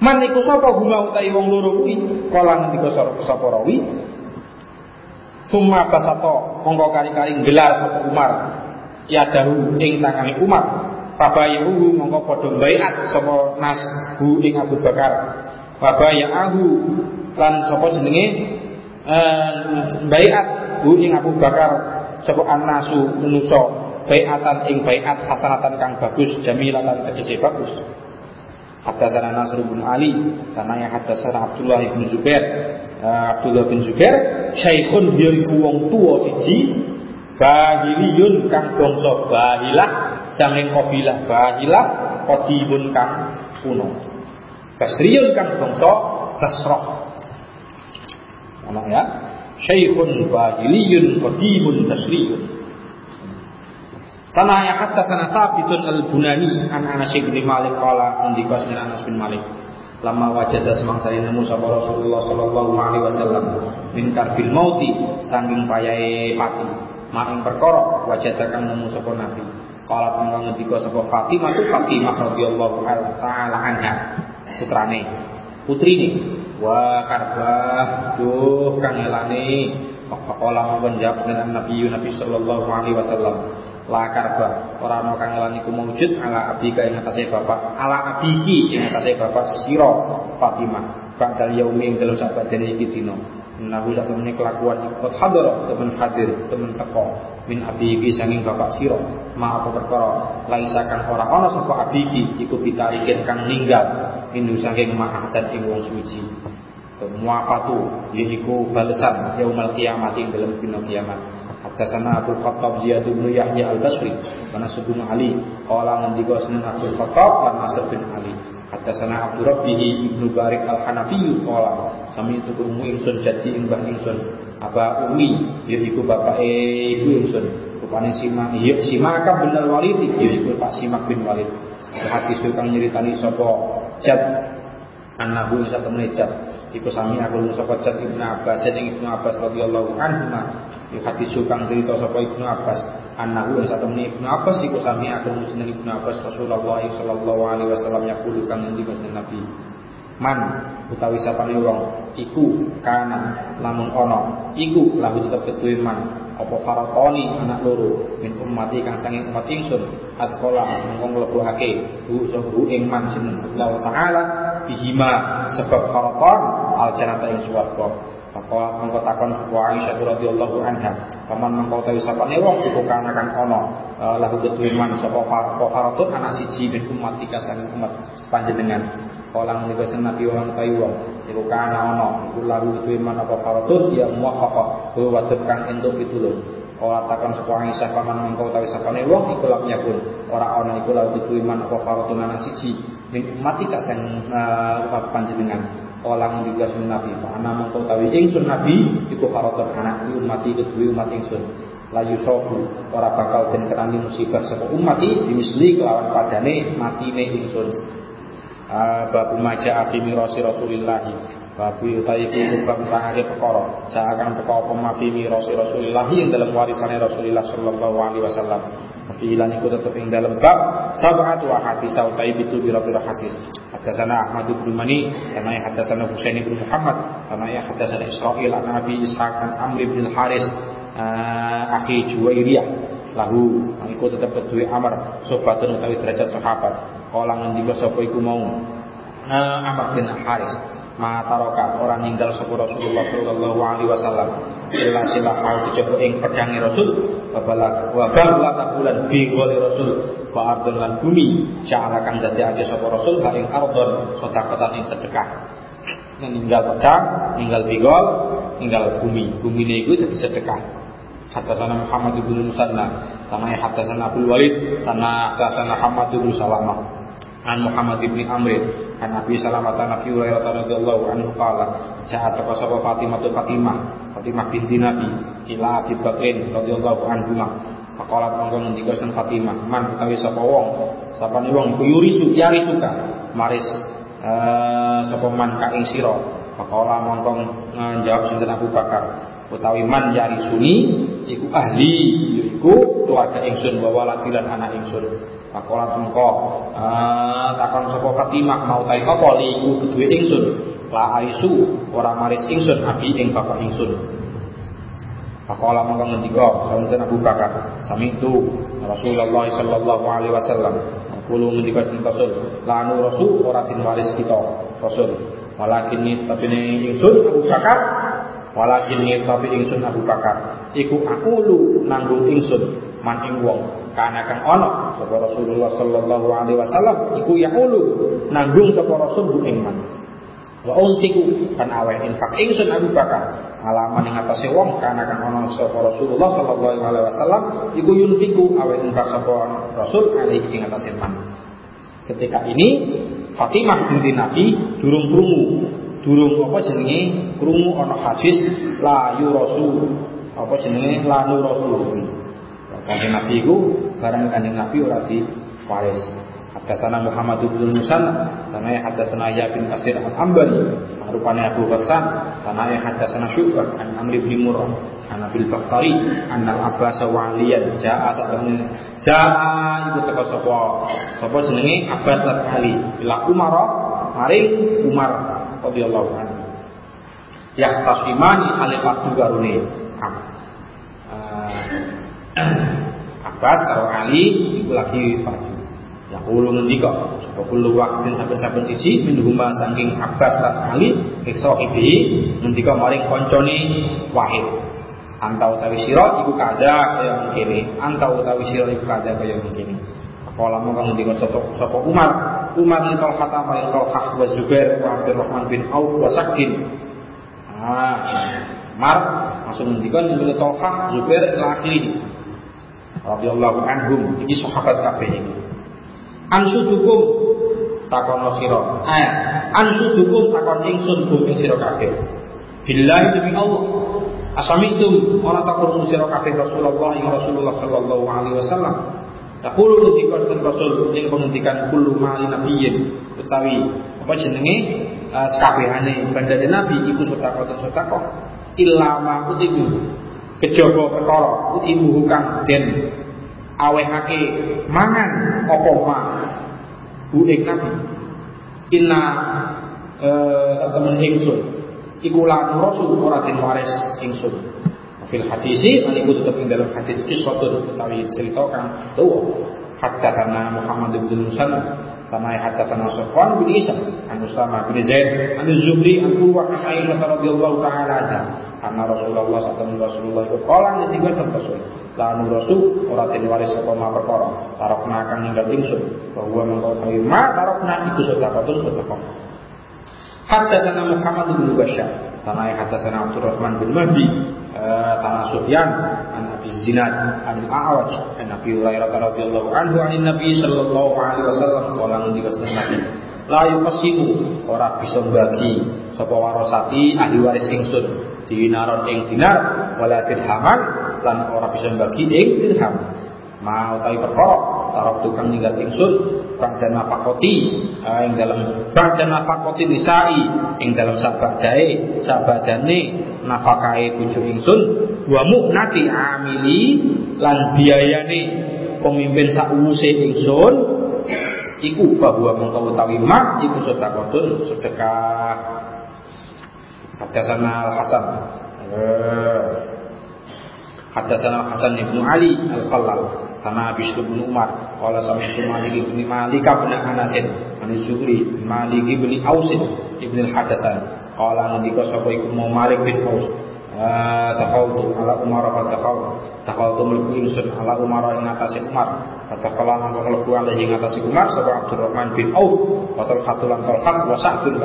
Man iku sapa huma utawi wong loro kuwi? Kala ngendika sapa rawi Summa basato mongko kari-kari gelar sapa Umar. Ya dahu ing tangane Umar. Fabayahu mongko padha baiat sapa nas hu ing Abu Bakar. Fabayahu lan sapa jenenge? Eh, baiat hu ing Abu Bakar sapa anasu menusa baiatan ing baiat hasanatan kang bagus jamilatan tegese bagus. Hadasana Nasr bin Ali Karena yang hadasana Abdullah bin Zubair. Uh, Abdullah bin Zubair Syekhun dia iku wong tua siji Bahiliyun kang bangsa bahilah Sanging kabilah bahilah Qadimun kang kuno. Basriyun kang bangsa Basrah. Anak ya Syekhun bahiliyun Qadimun basriyun Tanah yang hatta sana tabitun al-bunani an Anas bin Malik kala ngendika dengan Anas bin Malik. Lama wajada semangsa nemu sapa Rasulullah sallallahu alaihi wasallam min karbil mauti sanging payahe pati. Mak ing perkara wajada kang nemu sapa Nabi. Kala tanggal ngendika sapa Fatimah tu Fatimah radhiyallahu taala anha putrane putrine wa karbah duh kang elane Faqala menjawab dengan Nabi Nabi sallallahu alaihi wasallam. La karba ora ana kang lan iku mujud ala abika ing atase bapak ala abiki ing atase bapak sira Fatimah. Ba'dal yaumi ing dalam sabat dene iki dina. Nahu sak temene kelakuan ikut hadar temen hadir temen teko min abiki sanging bapak sira. Ma apa perkara? Laisa kang ora ana sapa abiki iku pitarikin kang ninggal mindu saking ma'adat ing wong suci. Muafatu yaiku balesan yaumul kiamat ing dalam dina kiamat. Hadasana Abu Khattab Ziyad bin Yahya Al-Basri. Wa Nasr bin Ali qala ngendika sunan Abu Khattab lan Nasr Ali. Hadasana Abdul Rabbihi Ibnu Barik Al-Hanafi qala sami itu krungu ingsun jati ing mbah ingsun. Aba Umi yaiku bapake ibu ingsun. Rupane Simak ya Simak bin Al-Walid yaiku Pak Simak bin Walid. Hati kang nyeritani sapa Jad Anahu sak temene Jad iku sami aku sapa Jad Ibnu Abbas. Ing Ibnu Abbas radhiyallahu anhu hadis kang cerita sapa Ibnu Abbas. Annahu satu menit. Ibnu Abbas iku sami akan musnad Ibnu Abbas. Rasulullah sallallahu alaihi wasallam yaqulu kang ngendika Nabi? Man utawi sapane wong? Iku kana lamun ana iku lahu tetep keduwe man apa faratoni anak loro min ummati kang sanging umat ingsun adkhala mengko mlebokake hu sabu ing man Allah taala bihima sebab faraton al jannata ing swarga Pakola mengko takon wa Aisyah radhiyallahu anha. Paman mengko tawi sapane wong iku kang ana uh, lahu ketuiman sapa faratun anak siji bin umat ikasan umat panjenengan. Kala menika Nabi orang tawi wong iku kana ana iku lahu ketuiman apa faratun ya muwafaqah wa kang entuk pitulung. Kala takon sapa Aisyah paman mengko tawi sapane wong iku lam yakun ora ana iku lahu ketuiman apa faratun anak siji. Bin umat ikasan uh, panjenengan. Orang juga sun Nabi. Ana mengko tawi ingsun Nabi iku karaton anak umat kedue umat ingsun layu sobu ora bakal den kenani musibah sapa umat iki dimisli kelawan padane matine ingsun uh, bab maja afi mirasi Rasulillah bab utawi iku bab tangake perkara seakan teko apa mafi mirasi Rasulillah yang dalam warisane Rasulullah sallallahu alaihi wasallam Filan iku tetep ing dalam bab sab'atu ahadits utai bitu bira-bira hadis. Hadatsana Ahmad bin Mani, kana hadatsana Husain bin Muhammad, ya hadatsana Israil an Abi Ishaq an Amr bin Haris uh, akhi Juwairiyah lahu iku tetep kedue Amr sobatun utawi derajat sahabat. Kala ngendika sapa iku mau? Uh, Amr bin Haris. Ma taraka ora ninggal sapa Rasulullah sallallahu alaihi wasallam. Illa silah kejaba ing pedange Rasul. Babalak wa balak bulan bi Rasul. Wa ardun lan bumi. Ja'ala kang dadekake sapa Rasul ha ing ardon sedekah ing sedekah. Ninggal pedang ninggal bigol tinggal bumi. Bumi ini itu jadi sedekah. Hadasana Muhammad bin Musanna, tanah hadasana Abdul Walid, tanah hadasana Muhammad bin Salamah. An Muhammad bin Amr, an Nabi Salamah an Nabi Hurairah radhiyallahu anhu qala, ja'at sapa Fatimah Fatimah, Fatimah binti Nabi ila Abi Bakrin radhiyallahu anhu Faqalat mongko ngendika Sun Fatimah, man utawi sapa wong, sapane wong iku yurisu yarisuka, maris eh sapa man ka ing sira. Faqala mongko njawab sinten Abu Bakar, utawi man yarisuni iku ahli yaiku keluarga ingsun wa waladi lan anak ingsun. Faqalat mongko eh takon sapa Fatimah mau ta apa li iku kedue ingsun. La aisu ora maris ingsun abi ing bapak ingsun. Faqala maka ngendika sampun Abu Bakar, sami itu Rasulullah sallallahu alaihi wasallam. Kulo ngendika sinten Rasul, lanu rasul ora tin waris kita, Rasul. Walakin ni tapi ni ingsun Abu Bakar, walakin ni tapi ingsun Abu Bakar. Iku aku lu nanggung ingsun man ing wong kana kang ana sapa Rasulullah sallallahu alaihi wasallam iku ya ulu nanggung sapa Rasul ing man. Wa untiku kan aweh infak ingsun Abu Bakar alaman ing atase wong kana kang ana sapa Rasulullah sallallahu alaihi wasallam iku yunfiku aweh infak sapa Rasul alaihi ing atase man. Ketika ini Fatimah binti Nabi durung krungu, durung apa jenenge krungu ana hadis la rasul apa jenenge la rasul. Kanjeng Nabi iku barang kanjeng Nabi ora waris. Hadasana Muhammad bin Musanna, tanaya hadasana Ya bin Kasir al-Ambari, rupanya Abu Ghassan, tanaya hadasana Syu'bah an Amr bin Murrah, an Abil Bakhtari, an al-Abbas wa ja'a sakmene ja'a iku teko sapa sapa jenenge Abbas lan Ali, bila Umar maring Umar radhiyallahu anhu. Yastasimani alif waktu garune. Abbas karo Ali iku lagi padu. Yaqulu ngendika sapa kullu waqtin saben-saben siji minhuma saking Abbas lan Ali ke sahibi ngendika maring kancane Wahid. Anta utawi sira iku kada kaya mengkene. Anta utawi sira iku kada kaya mengkene. Kala mongko ngendika sapa Umar, Umar bin Talha maring Talha wa Zubair wa Abdurrahman bin Auf wa Sakin. Ah, Umar langsung ngendika ngendika Talha, Zubair akhiri. Radhiyallahu anhum. Iki sahabat kabeh iki ansudukum takono sira. Eh ansudukum takon ingsun hum ing sira kabeh. Billahi demi Allah. Asamitum ora takon sira kabeh Rasulullah ing Rasulullah sallallahu alaihi wasallam. Ngendika sinten Rasul ing pengendikan kullu mali nabiyyin utawi apa jenenge? Uh, sekabehane bandane nabi iku sedekah sedekah? Illa ma utibu kejaba perkara. Utibu kang den. Awehake mangan apa ma bu ing nabi. Inna eh temen ingsun. Iku lan rasul ora den waris ingsun. Fil hadisi lan iku tetep ing dalam hadis qissatun utawi cerita kang tuwa hatta karena Muhammad bin Musan kama hatta sana Sufyan bin Isa an Usama bin Zaid an Zuhri an Urwah Aisyah radhiyallahu taala anha anna Rasulullah wasallam Rasulullah iku kala ngendika Rasul. Lanu rasul ora den waris sapa ma perkara? Tarokna kang ninggal ingsun. Bahwa mengko ma tarokna iku sedekatun sedekah Hatta Muhammad bin Bashar Tanah hatta sana Abdurrahman bin Mahdi. Uh, Tanah Sufyan. An Abi Zinad An Al-A'raj An Nabi Hurairah radhiyallahu anhu An Nabi sallallahu alaihi wasallam Kala ngendika Nabi La yuqasimu ora bisa bagi sapa warasati ahli waris ingsun dinaron ing dinar wala dirhaman lan ora bisa bagi ing dirham. Mau tahu perkara tarok tukang ninggal ingsun bang dan nafakoti eh, ing dalam bang dan nafakoti nisai ing dalam sabadae sabadane nafakae bojo ingsun wa nati amili lan biayane pemimpin sakwuse ingsun iku bahwa mengkau utawi mak iku sedekah sedekah Hadasana Al-Hasan. Eh, Hadasana Hasan ibnu Ali Al-Khallal. Sama Bishr bin Umar. Qala sami'tu Malik ibn Malik ibn Anasin Ani Zuhri Malik ibn Ausin ibn Al-Hadasan Qala ngendika sapa iku mau Malik bin Aus. Eh, Takhawtu ala Umar wa takhaw Takhawtu mulku insun ala Umar ing atase Umar. Fatakala mangko mlebu alaihi ing atase Umar sapa Abdurrahman bin Auf wa Talhatul lan Talhah wa Sa'dun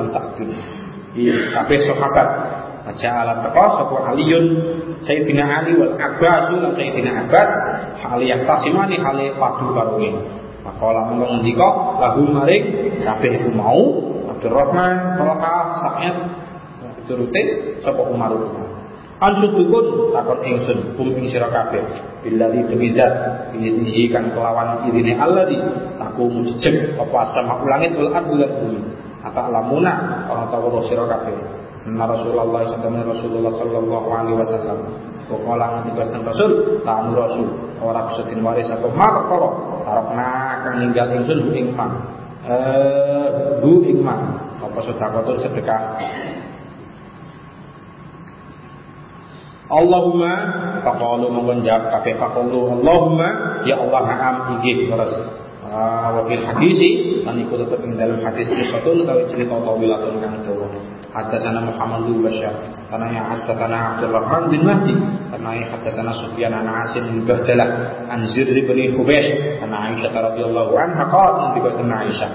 Iya, kabeh sahabat. Baca alat teko sapa Aliun Sayyidina Ali wal Abbas lan Sayyidina Abbas hali yang tasimani hali padu karo Maka mongko ngendika lahu maring kabeh iku mau. Abdurrahman Talha Sa'id turute sapa Umar Ansudukun takon ingsun kum ing sira kabeh. Billahi tumidat bihi kan kelawan irine Allah di taku mujeg apa sama ulangit ul ardul bumi ata lamuna ana tawo sira kabeh. Nah Rasulullah SAW Rasulullah Sallallahu Alaihi Wasallam. Kukala ngetegaskan Rasul Lalu Rasul. Orang kesukin waris apa ma perkara Tarokna kang ninggal ingsun bu ingman Eh bu ingman Apa sedekah sedekah? Allahumma faqalu mongkon jawab kabeh faqalu Allahumma ya Allah na'am inggih ah, wa fil hadisi lan iku tetep ing dalam hadis kisatun utawi cerita tawilatun kang dawa Hadasana Muhammad bin Bashar. Karena yang hadasana Abdul Rahman bin Mahdi. Karena yang hadasana Sufyan an Asim bin Bahdalah An Zirri bin Khubesh Karena Aisyah radhiyallahu anha Qalat Nabi Aisyah.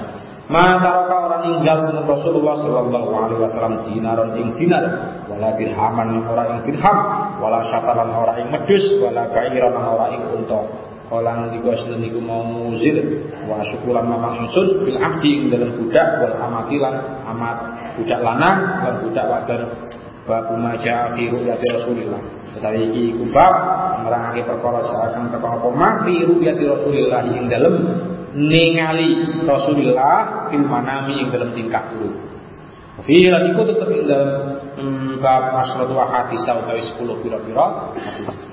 Ma taraka orang ninggal sunnah Rasulullah sallallahu alaihi wasallam dinaron ing dinar. Wala dirhaman ora ing dirham. Wala syataran ora ing medus. Wala kairan ora ing unta Kala ngendika sinten niku mau muzir wa syukuran mamang ingsun fil abdi dalam budak wal amatilan amat budak lanang lan budak wadon bab maja fi ru'yati Rasulillah. Tetapi iki iku bab perkara sakan teko apa mak fi ru'yati Rasulillah ing dalem ningali Rasulullah fil manami ing dalam tingkah dulu. Fi lan iku tetep ing dalam hmm, bab asratu wa hadisa utawi 10 pira-pira hadis.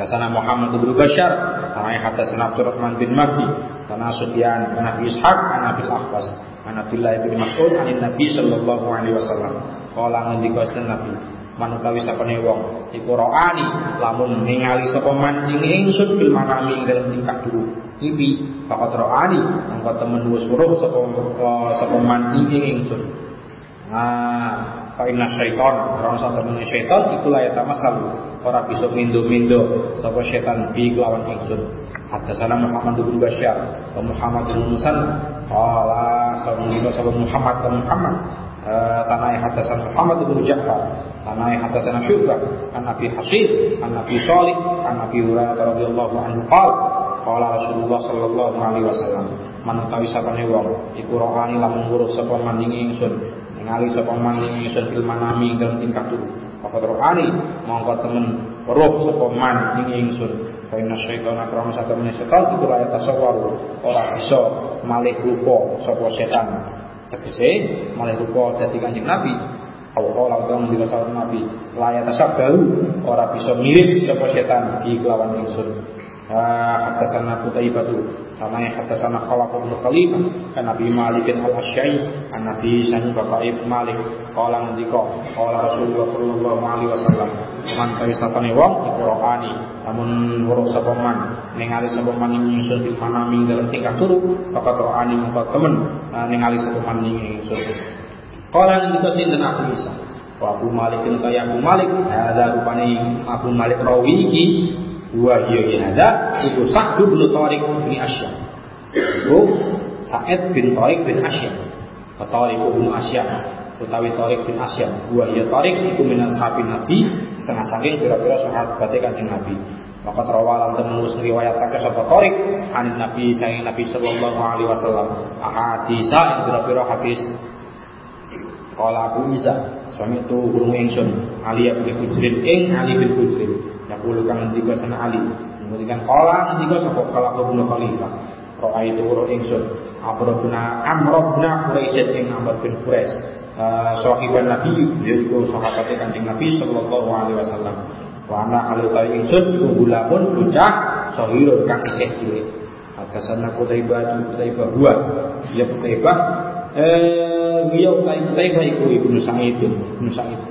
Hadasana Muhammad bin Bashar, tanah hadasana Abdurrahman bin Mahdi, tanah Sufyan bin Abi Ishaq, an Abil Akhwas, an Abdullah bin Mas'ud, an Nabi sallallahu alaihi wasallam. Kala ngendika Nabi, manutawi sapane wong? Iku roani lamun ningali sapa man ing ingsun fil manami ing dalem dulu iki pakat roani mongko temen wis weruh sapa sapa man ing ingsun. Nah fa inna syaiton karena sak temene syaiton iku la yatamasal ora bisa mindo-mindo sapa setan bi kelawan ingsun Hadasana Muhammad bin Bashar wa Muhammad bin Musan qala sapa Muhammad bin Muhammad. Eh, tanai hadasan Muhammad bin Ja'far tanai hadasan Syu'bah an Nabi Hasid an Nabi Salih an Nabi Hurairah radhiyallahu anhu qala qala Rasulullah sallallahu alaihi wasallam man utawi sapane wong iku rohani lamun ngurus sapa man ing ingsun ningali sapa man ing ingsun fil manami dalam tingkah turu. Pakat rohani mongko temen roh sapa man ing ingsun. Fa inna syaitana krama satamene setan iku la tasawwaru. Ora bisa malih rupa sapa setan. Tegese malah rupa dadi Kanjeng Nabi. Allah utawa ngendika sawet Nabi. Layat baru ora bisa mirip sapa setan di kelawan ingsun. Hadasana Qutaibah tu sama yang hadasana Khalaf bin Khalifah kan Nabi Malik al-Asy'ari an Nabi Sani Bapak Ibnu Malik kala ngendika kala Rasulullah sallallahu alaihi wasallam man kaya sapane wong iku rohani namun weruh sapa man ningali sapa man ingsun fil manami dalam tingkah turu fakat rohani mongko temen ningali sapa man ing ingsun kala ngendika sinten Abu Isa? Wa Abu Malik kaya Abu Malik hadza rupane Abu Malik rawi iki Wa hiya hada itu Sa'd bin Tariq bin Asyam. Itu Sa'id bin Tariq bin Asyam. Tariq bin Asyam utawi Tariq bin Asyam. Wa hiya Tariq iku min ashabin Nabi setengah saking kira-kira sahabat Kanjeng Nabi. Maka terawalan wis riwayatake sapa Tariq anin Nabi saking Nabi sallallahu alaihi wasallam. Ahadisa ing kira-kira hadis Kala Abu Isa Suami itu guru ingsun Ali bin Hujrin ing Ali bin Hujrin Yaqulu kang ngendika sana Ali. Kemudian kala ngendika sapa kala bin Khalifah. Roa itu ro ingsun. Amr bin Amr bin Quraisy ing Amr bin Quraisy. Uh, sahabat Nabi yaitu sahabat Kanjeng Nabi sallallahu alaihi wasallam. Wa ana tahu ingsun iku gulamun bocah sahirun kang isih cilik. Hadasana Qutaibah Qutaibah huwa. Ya Qutaibah eh dia Qutaibah iku Ibnu Sa'id Ibnu Sa'id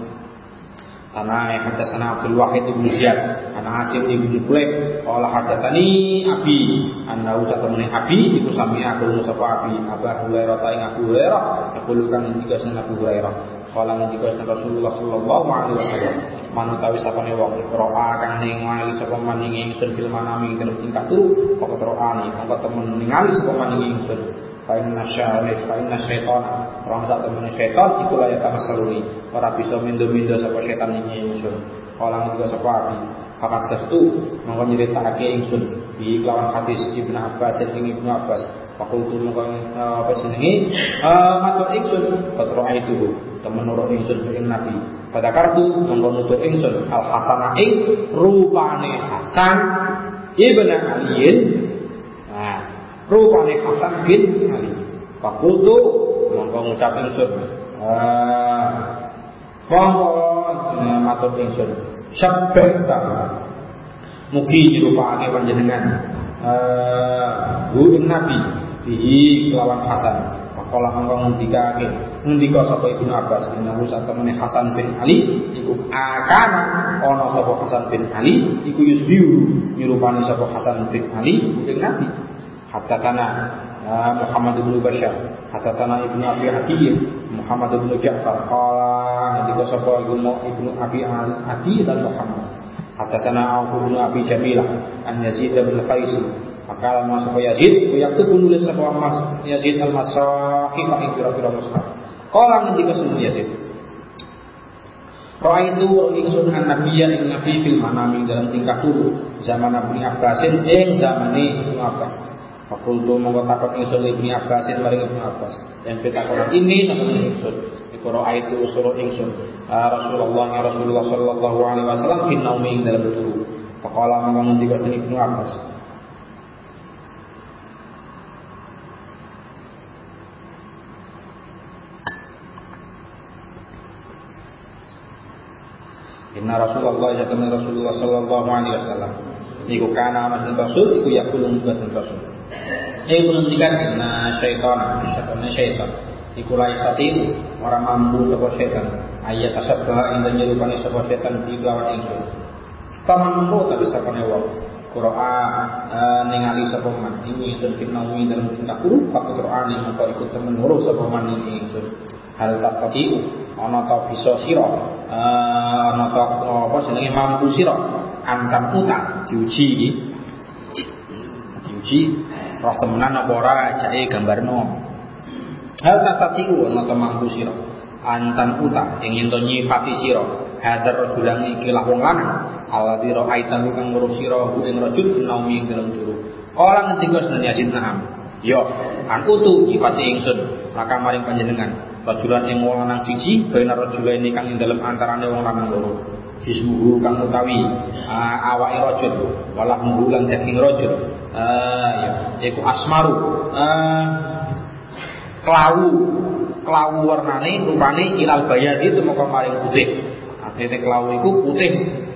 Ana hadatsana Abdul Wahid bin Ziyad, ana Asim bin Kulaib, qala hadatsani Abi, anna usatamani Abi iku sami aku sapa Abi, Abu Hurairah ta ing Abu Hurairah, aku kan tiga sen Abu Hurairah. Kala ngendika sen Rasulullah sallallahu alaihi wasallam, manut tawi sapane wong roa kang ningali sapa man ing ingsun fil manami dalam tingkah turu, apa roani, mongko temen ningali sapa man ing ingsun Fa'inna syarif, fa'inna syaitan. Orang saat temen syaitan Itulah yang tak masaluri Orang bisa mindo-mindo Sapa syaitan ini ingsun Orang juga sapa api Hakat testu Mongko nyerita ake ingsun Di kelawan hadis Ibn Abbas Dan Ibn Abbas. Fakultu mongko Apa jenengi? Matur ingsun Patro itu Temen nurut ingsun Ing Nabi. Pada kartu mongko nutur ingsun al hasanah ing rupane Hasan ibn Aliin nah rupane Hasan bin Ali. Fakultu mongko ngucap ingsun ah. Mongko matur ingsun ta? Mugi dirupane panjenengan. Eh uh, Nabi bihi kelawan Hasan. Kala mongko ngendikake. Ngendika sapa Ibnu Abbas innahu satamene Hasan bin Ali iku akan ana sapa Hasan bin Ali iku yusbiu nyirupani sapa Hasan bin Ali ing Nabi hatta kana uh, Muhammad bin Bashar hatta kana Ibnu Abi Hatim Muhammad bin Ja'far qala ngendika sapa Ibnu Abi Adi dan Muhammad hatta sana Abu bin Abi Jamilah an Yazid bin Qaisi maka masuk Yazid, itu pun nulis sebuah mas Yazid al Masahih ing kira-kira mushaf. Kala ngendika sun Yazid. Roa itu ingsun an nabiya ing nabi fil dalam tingkah dulu zaman Nabi Abbasin ing zaman Ibnu Abbas. Fakultu mongko takut ingsun Ibnu Abbasin maring Ibnu Abbas. Dan pitakon ini namanya ingsun. Iku roa itu suruh ingsun. Ah, Rasulullah ya Rasulullah sallallahu alaihi wasallam fil naumi dalam turu. Faqala mongko ngendika Ibnu Abbas. Inna Rasulullah ya Rasulullah sallallahu alaihi wasallam. Iku kana ana Rasul iku yakulun bukan Rasul. Iku menunjukkan inna syaitan, syaitan syaitan. Iku layak sati orang mampu sapa syaitan. Ayat asabah ing nyerupani sapa syaitan di lawan ingsun. Paman mampu tapi sapane wong. Qur'an uh, ningali sapa man ini ingsun fitnawi dalam tingkah kuru pakai Qur'an yang mengko ikut temen ngurus sapa man ini ingsun hal tastati ana ta bisa sira eh, ana ta apa jenenge mampu sira antam utang diuji diuji roh temenan apa ora jake gambarno. Hal tastati ana ta mampu sira. Antan utang ing yen to nyifati sira. Hadar rajulan iki lah wong lanang. Alladzi ra'aitahu kang ngurus sira ing rajul naumi ing dalem turu. Kala ngendika sunan yasin na'am yo an utu nyifati ingsun. Maka maring panjenengan Rajulan yang wong lanang siji baina rajulan ini kang ing dalem antarane wong lanang loro. Jismuhu kang utawi awake rajul walah mbulan daging rajul. Uh, ya iku asmaru. Uh, klawu klawu warnane rupane ilal bayadi mau maring putih. Artinya klawu itu putih,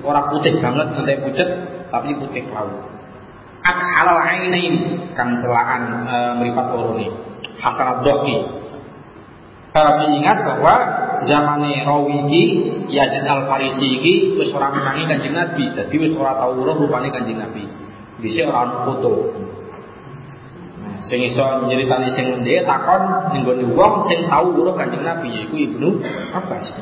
ora putih banget nanti pucet, tapi putih klawu. Ak halal ainain kang celaan e, meripat loro ni. Hasanat dohki tapi ingat bahwa zamane rawi iki Yazid Al Farisi iki wis ora menangi Kanjeng Nabi, dadi wis ora tau weruh rupane Nabi. Dhisik ora ono foto. Nah, sing iso nyeritani sing ngendi takon ning gone wong sing tau weruh Kanjeng Nabi yaiku Ibnu Abbas.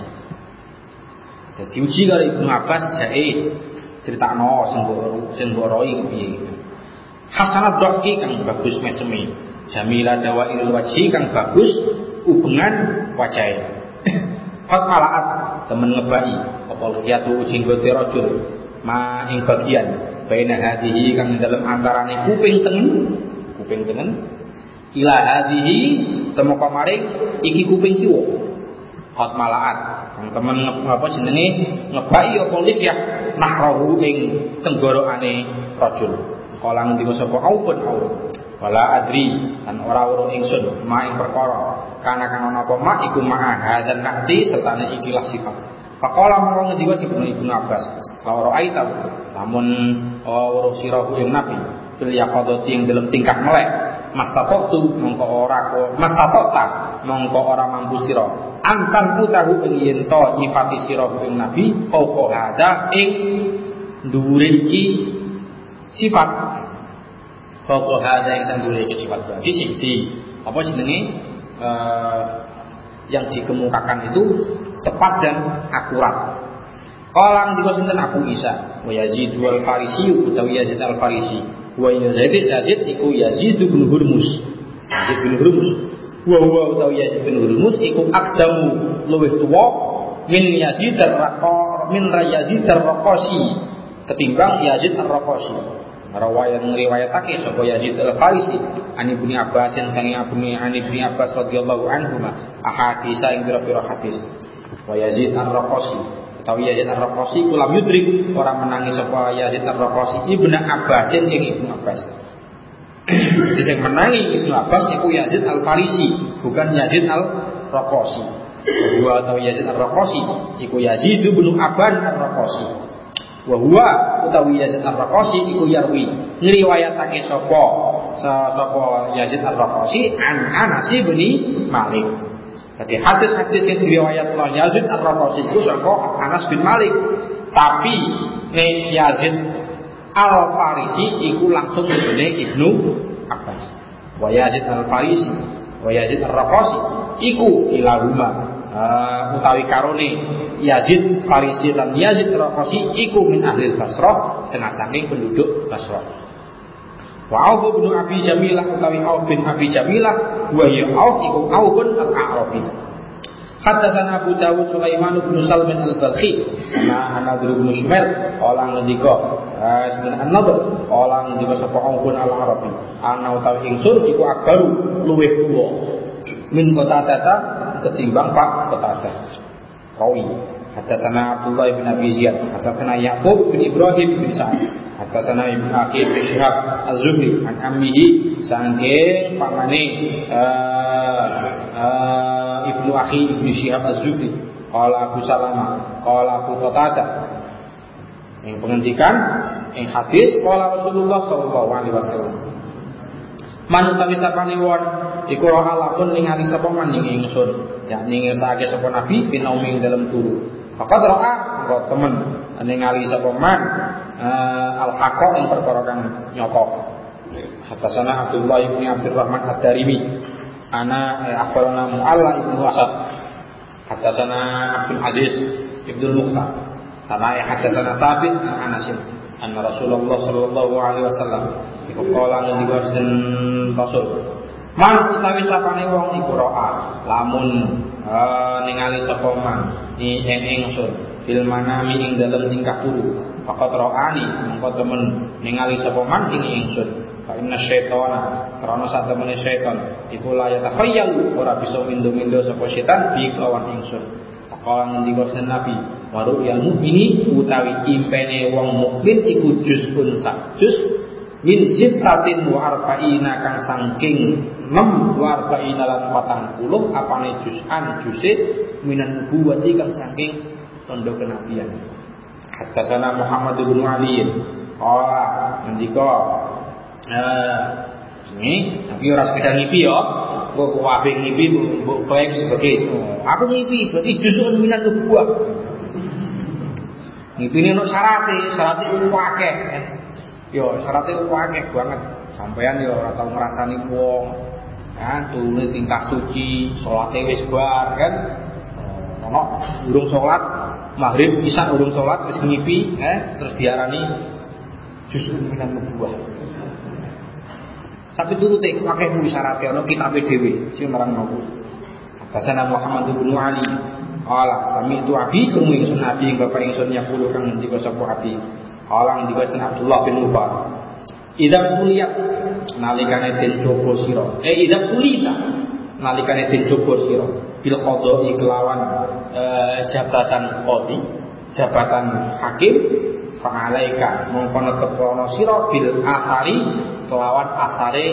Dadi uji karo Ibnu Abbas jae critakno sing sing boroi piye. Hasanat dohki kang bagus mesemi. Jamila dawailul wajhi kang bagus hubungan wajahnya Hot malaat temen ngebai apa liyatu jenggote rajul ma ing bagian baina hadihi kang dalam antarane kuping tengen kuping tengen ila hadihi temu kamaring iki kuping kiwa hot malaat kang temen apa jenenge ngebai apa lihyah nahrahu ing tenggorokane rajul. Kala ngendika sapa aufun auf wala adri dan ora weruh ingsun ma ing perkara. Kana kang ana apa ma iku ma hadan nakti sertane ikilah sifat Pakola mongko ngendiwa si Ibnu Abbas lawa aita lamun weruh sirahu ing nabi fil yaqadati ing dalam tingkah melek mastatoktu mongko ora mastatokta mongko ora mampu sira. Antan putahu ing to nyifati sirahu ing nabi fauqa hada ing dhuwure sifat. Pokok ada yang sangguri ke sifat berarti di apa jenenge? Uh, yang dikemukakan itu tepat dan akurat. Kalau di sinten Abu Isa, wa Yazid wal Farisi utawi Yazid al Farisi. Wa Yazid Yazid iku Yazid bin Hurmus. Yazid bin Hurmus wa huwa utawi Yazid bin Hurmus iku akdamu luwih tuwa min Yazid ar-Raqa min Yazid ar-Raqasi ketimbang Yazid ar-Raqasi Rawayat ngriwayatake sapa Yazid al-Farisi an Ibnu Abbas yang sangi Ibnu an Ibnu Abbas radhiyallahu anhu ahadis ing pira-pira hadis wa Yazid ar-Raqasi. Utawi Yazid ar-Raqasi kula yudrik orang menangi sapa Yazid ar-Raqasi Ibnu Abbas ing Ibnu Abbas. Jadi yang menangi Ibnu Abbas itu Yazid al-Farisi bukan Yazid al-Raqasi. Dua atau Yazid al-Raqasi Iku Yazid bin Aban al-Raqasi wa huwa utawi Yazid Ar-Raqasi iku yarwi ngriwayatake sapa sapa Yazid Ar-Raqasi an Anas bin Malik Jadi hadis-hadis yang diriwayatkan Yazid Ar-Raqasi itu saka Anas bin Malik tapi ne Yazid Al-Farisi iku langsung ngene Ibnu Abbas wa Yazid Al-Farisi wa Yazid Ar-Raqasi iku ilahuma uh, utawi karone Yazid Farisi dan Yazid Raqasi iku min ahli Basrah setengah penduduk Basrah. Wa Auf bin Abi Jamilah utawi Auf bin Abi Jamilah wa ya Auf iku Aufun al-Arabi. Haddatsana Abu Dawud Sulaiman bin Salman al-Balkhi ana Anadru bin Shumail qala ngendika Sedan An-Nadr qala ngendika sapa Aufun al-Arabi ana utawi ingsun iku akbaru luweh tuwa min kota tata ketimbang Pak Qatadah. Rawi. Hadatsana Abdullah bin Abi Ziyad, hadatsana Yaqub bin Ibrahim bin Sa'ad, hadatsana Ibnu Akhi bin Syihab Az-Zuhri an ammihi saking pamane uh, uh, Ibnu Akhi Ibnu Syihab Az-Zuhri. Qala Abu Salamah qala Abu yang pengendikan yang hadis qala Rasulullah sallallahu alaihi wasallam. Man utawi sapane wong iku ora lakon ningali sapa man ing ingsun yakni ngersake sapa nabi finaumi dalam turu faqad ra'a engko temen. Ningali sapa man? Uh, al haqa ing perkara kang nyata. Hatasana Abdullah ibn Abdurrahman Ad-Darimi. Ana eh, akhbarana Mu'alla ibnu Asad. Hatasana Abdul Aziz ibnu Mukhtar Tanai hatasana Tabit an Anasin Anna Rasulullah sallallahu alaihi wasallam iku kala ngendika dan Rasul. Man utawi sapane wong iku roa lamun uh, ningali sapa man ni ing ingsun fil manami ing dalem tingkah turu faqat roani mengko temen ningali sapa man ing ingsun fa inna syaitana karena sak temene syaitan iku la yatakhayyalu ora bisa mindo-mindo sapa setan bi kelawan ingsun Kala ngendika Nabi, waru yang mukmini utawi impene wong mukmin iku juzun sak juz min sittatin wa arba'ina kang saking 6 wa arba'ina lan 40 apane juz'an juz'e minan nubuwati kang saking tondo kenabian. Haddatsana Muhammad bin Ali. Qala ngendika eh ini tapi ora sekedar ngipi ya. Kok kabeh ngipi mbok klaim sebagai aku ngipi berarti juz'un minan nubuwah ngipi ini ono syarate syarate akeh. Yo syaratnya akeh banget. Sampean yo ora tau ngrasani wong kan tingkah suci salat wis bar kan? Ono urung salat maghrib bisa urung salat wis ngipi eh? Terus diarani justru minan nubuah tapi turute akeh kuwi syaratnya ono kitabe dhewe sing marang nopo? Hasana Muhammad bin Ali. Qala sami itu abi krungu ingsun abi bapak ingsun nyapulu kang ngendika sapa abi. Orang dikatakan Abdullah bin Ubay. Idza kuliat nalikane den sira. Eh idza kulita nalikane den coba sira. Bil qada'i kelawan eh, jabatan qadi, jabatan hakim. Fa'alaika mongko netepono sira bil athari kelawan asare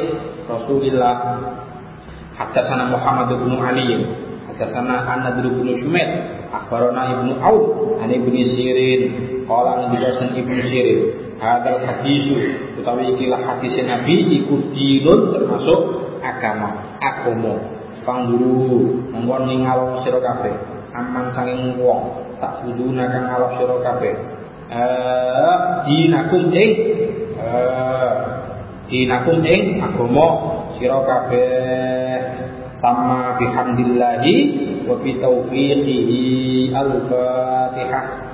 Rasulillah. Haddatsana Muhammad bin Ali Haddatsana An-Nadr bin Shumail Akhbarana Ibnu Auf an Ibnu Sirin. Qala an Ibnu Sirin hadal hadisu utawi ikilah hadis Nabi ikut dinun termasuk agama agama. Pangguru monggo ningal sira kabeh. Aman sanging wong tak fuduna kang ngalap sira kabeh. Eh dinakum ing eh dinakum ing agama sira kabeh. Tamma bihamdillahi wa bi taufiqihi al-fatihah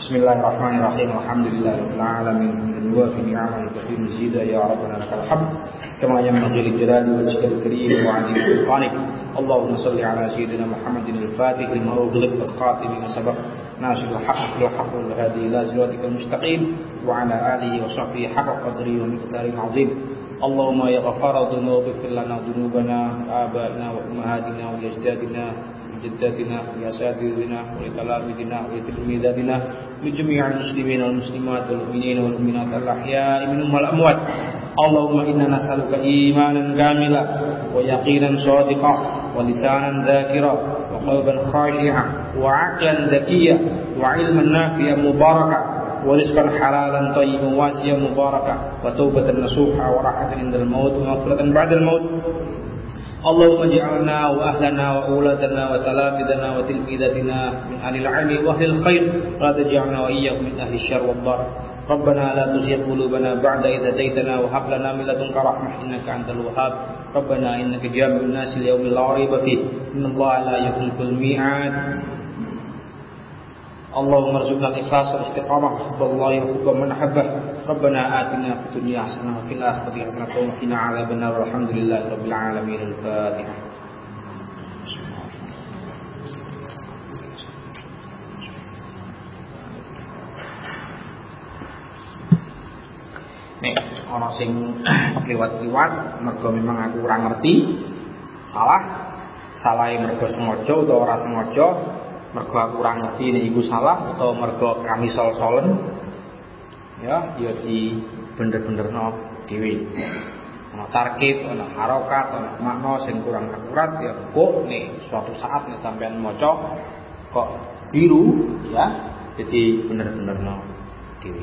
بسم الله الرحمن الرحيم الحمد لله رب العالمين حمدا يوافي نعمه كثير مزيدا يا ربنا لك الحمد كما ينبغي للجلال والجلال الكريم وعظيم سلطانك اللهم صل على سيدنا محمد الفاتح لما أغلق سبق ناصر الحق والحق والهادي إلى صراطك المستقيم وعلى آله وصحبه حق قدره ومقداره العظيم اللهم يا غفار الذنوب اغفر لنا ذنوبنا وآبائنا وأمهاتنا وأجدادنا جداتنا وأساتذتنا ولتلامذنا ولتلميذاتنا لجميع المسلمين والمسلمات والمؤمنين والمؤمنات الأحياء منهم والأموات. اللهم إنا نسألك إيمانا كاملا ويقينا صادقا ولسانا ذاكرا وقلبا خاشعا وعقلا ذكيا وعلما نافيا مباركا ورزقا حلالا طيبا واسيا مباركا وتوبة نصوحا وراحة عند الموت ومغفرة بعد الموت. اللهم اجعلنا وأهلنا وأولادنا وتلامذنا وتلميذتنا من أهل العلم وأهل الخير. ولا تجعلنا وإياكم من أهل الشر والضر. ربنا لا تزغ قلوبنا بعد إذ هديتنا وهب لنا من لدنك رحمة إنك أنت الوهاب. ربنا إنك جامع الناس ليوم لا ريب فيه. إن الله لا يخلف الميعاد. اللهم ارزقنا الإخلاص والإستقامة. وحب الله وحب من أحبه. ربنا آتنا في الدنيا حسنة وفي الآخرة حسنة وقنا عذاب النار والحمد لله رب العالمين الفاتحة Nih, ana sing liwat-liwat mergo memang aku kurang ngerti. Salah. Salah mergo sengaja utawa ora sengaja mergo aku ora ngerti ini iku salah atau mergo kami sol-solen ya ya di bener-bener no dewi ono tarkib harokat ono makna sing kurang akurat ya kok nih suatu saat nih sampean moco kok biru ya jadi bener-bener no dewi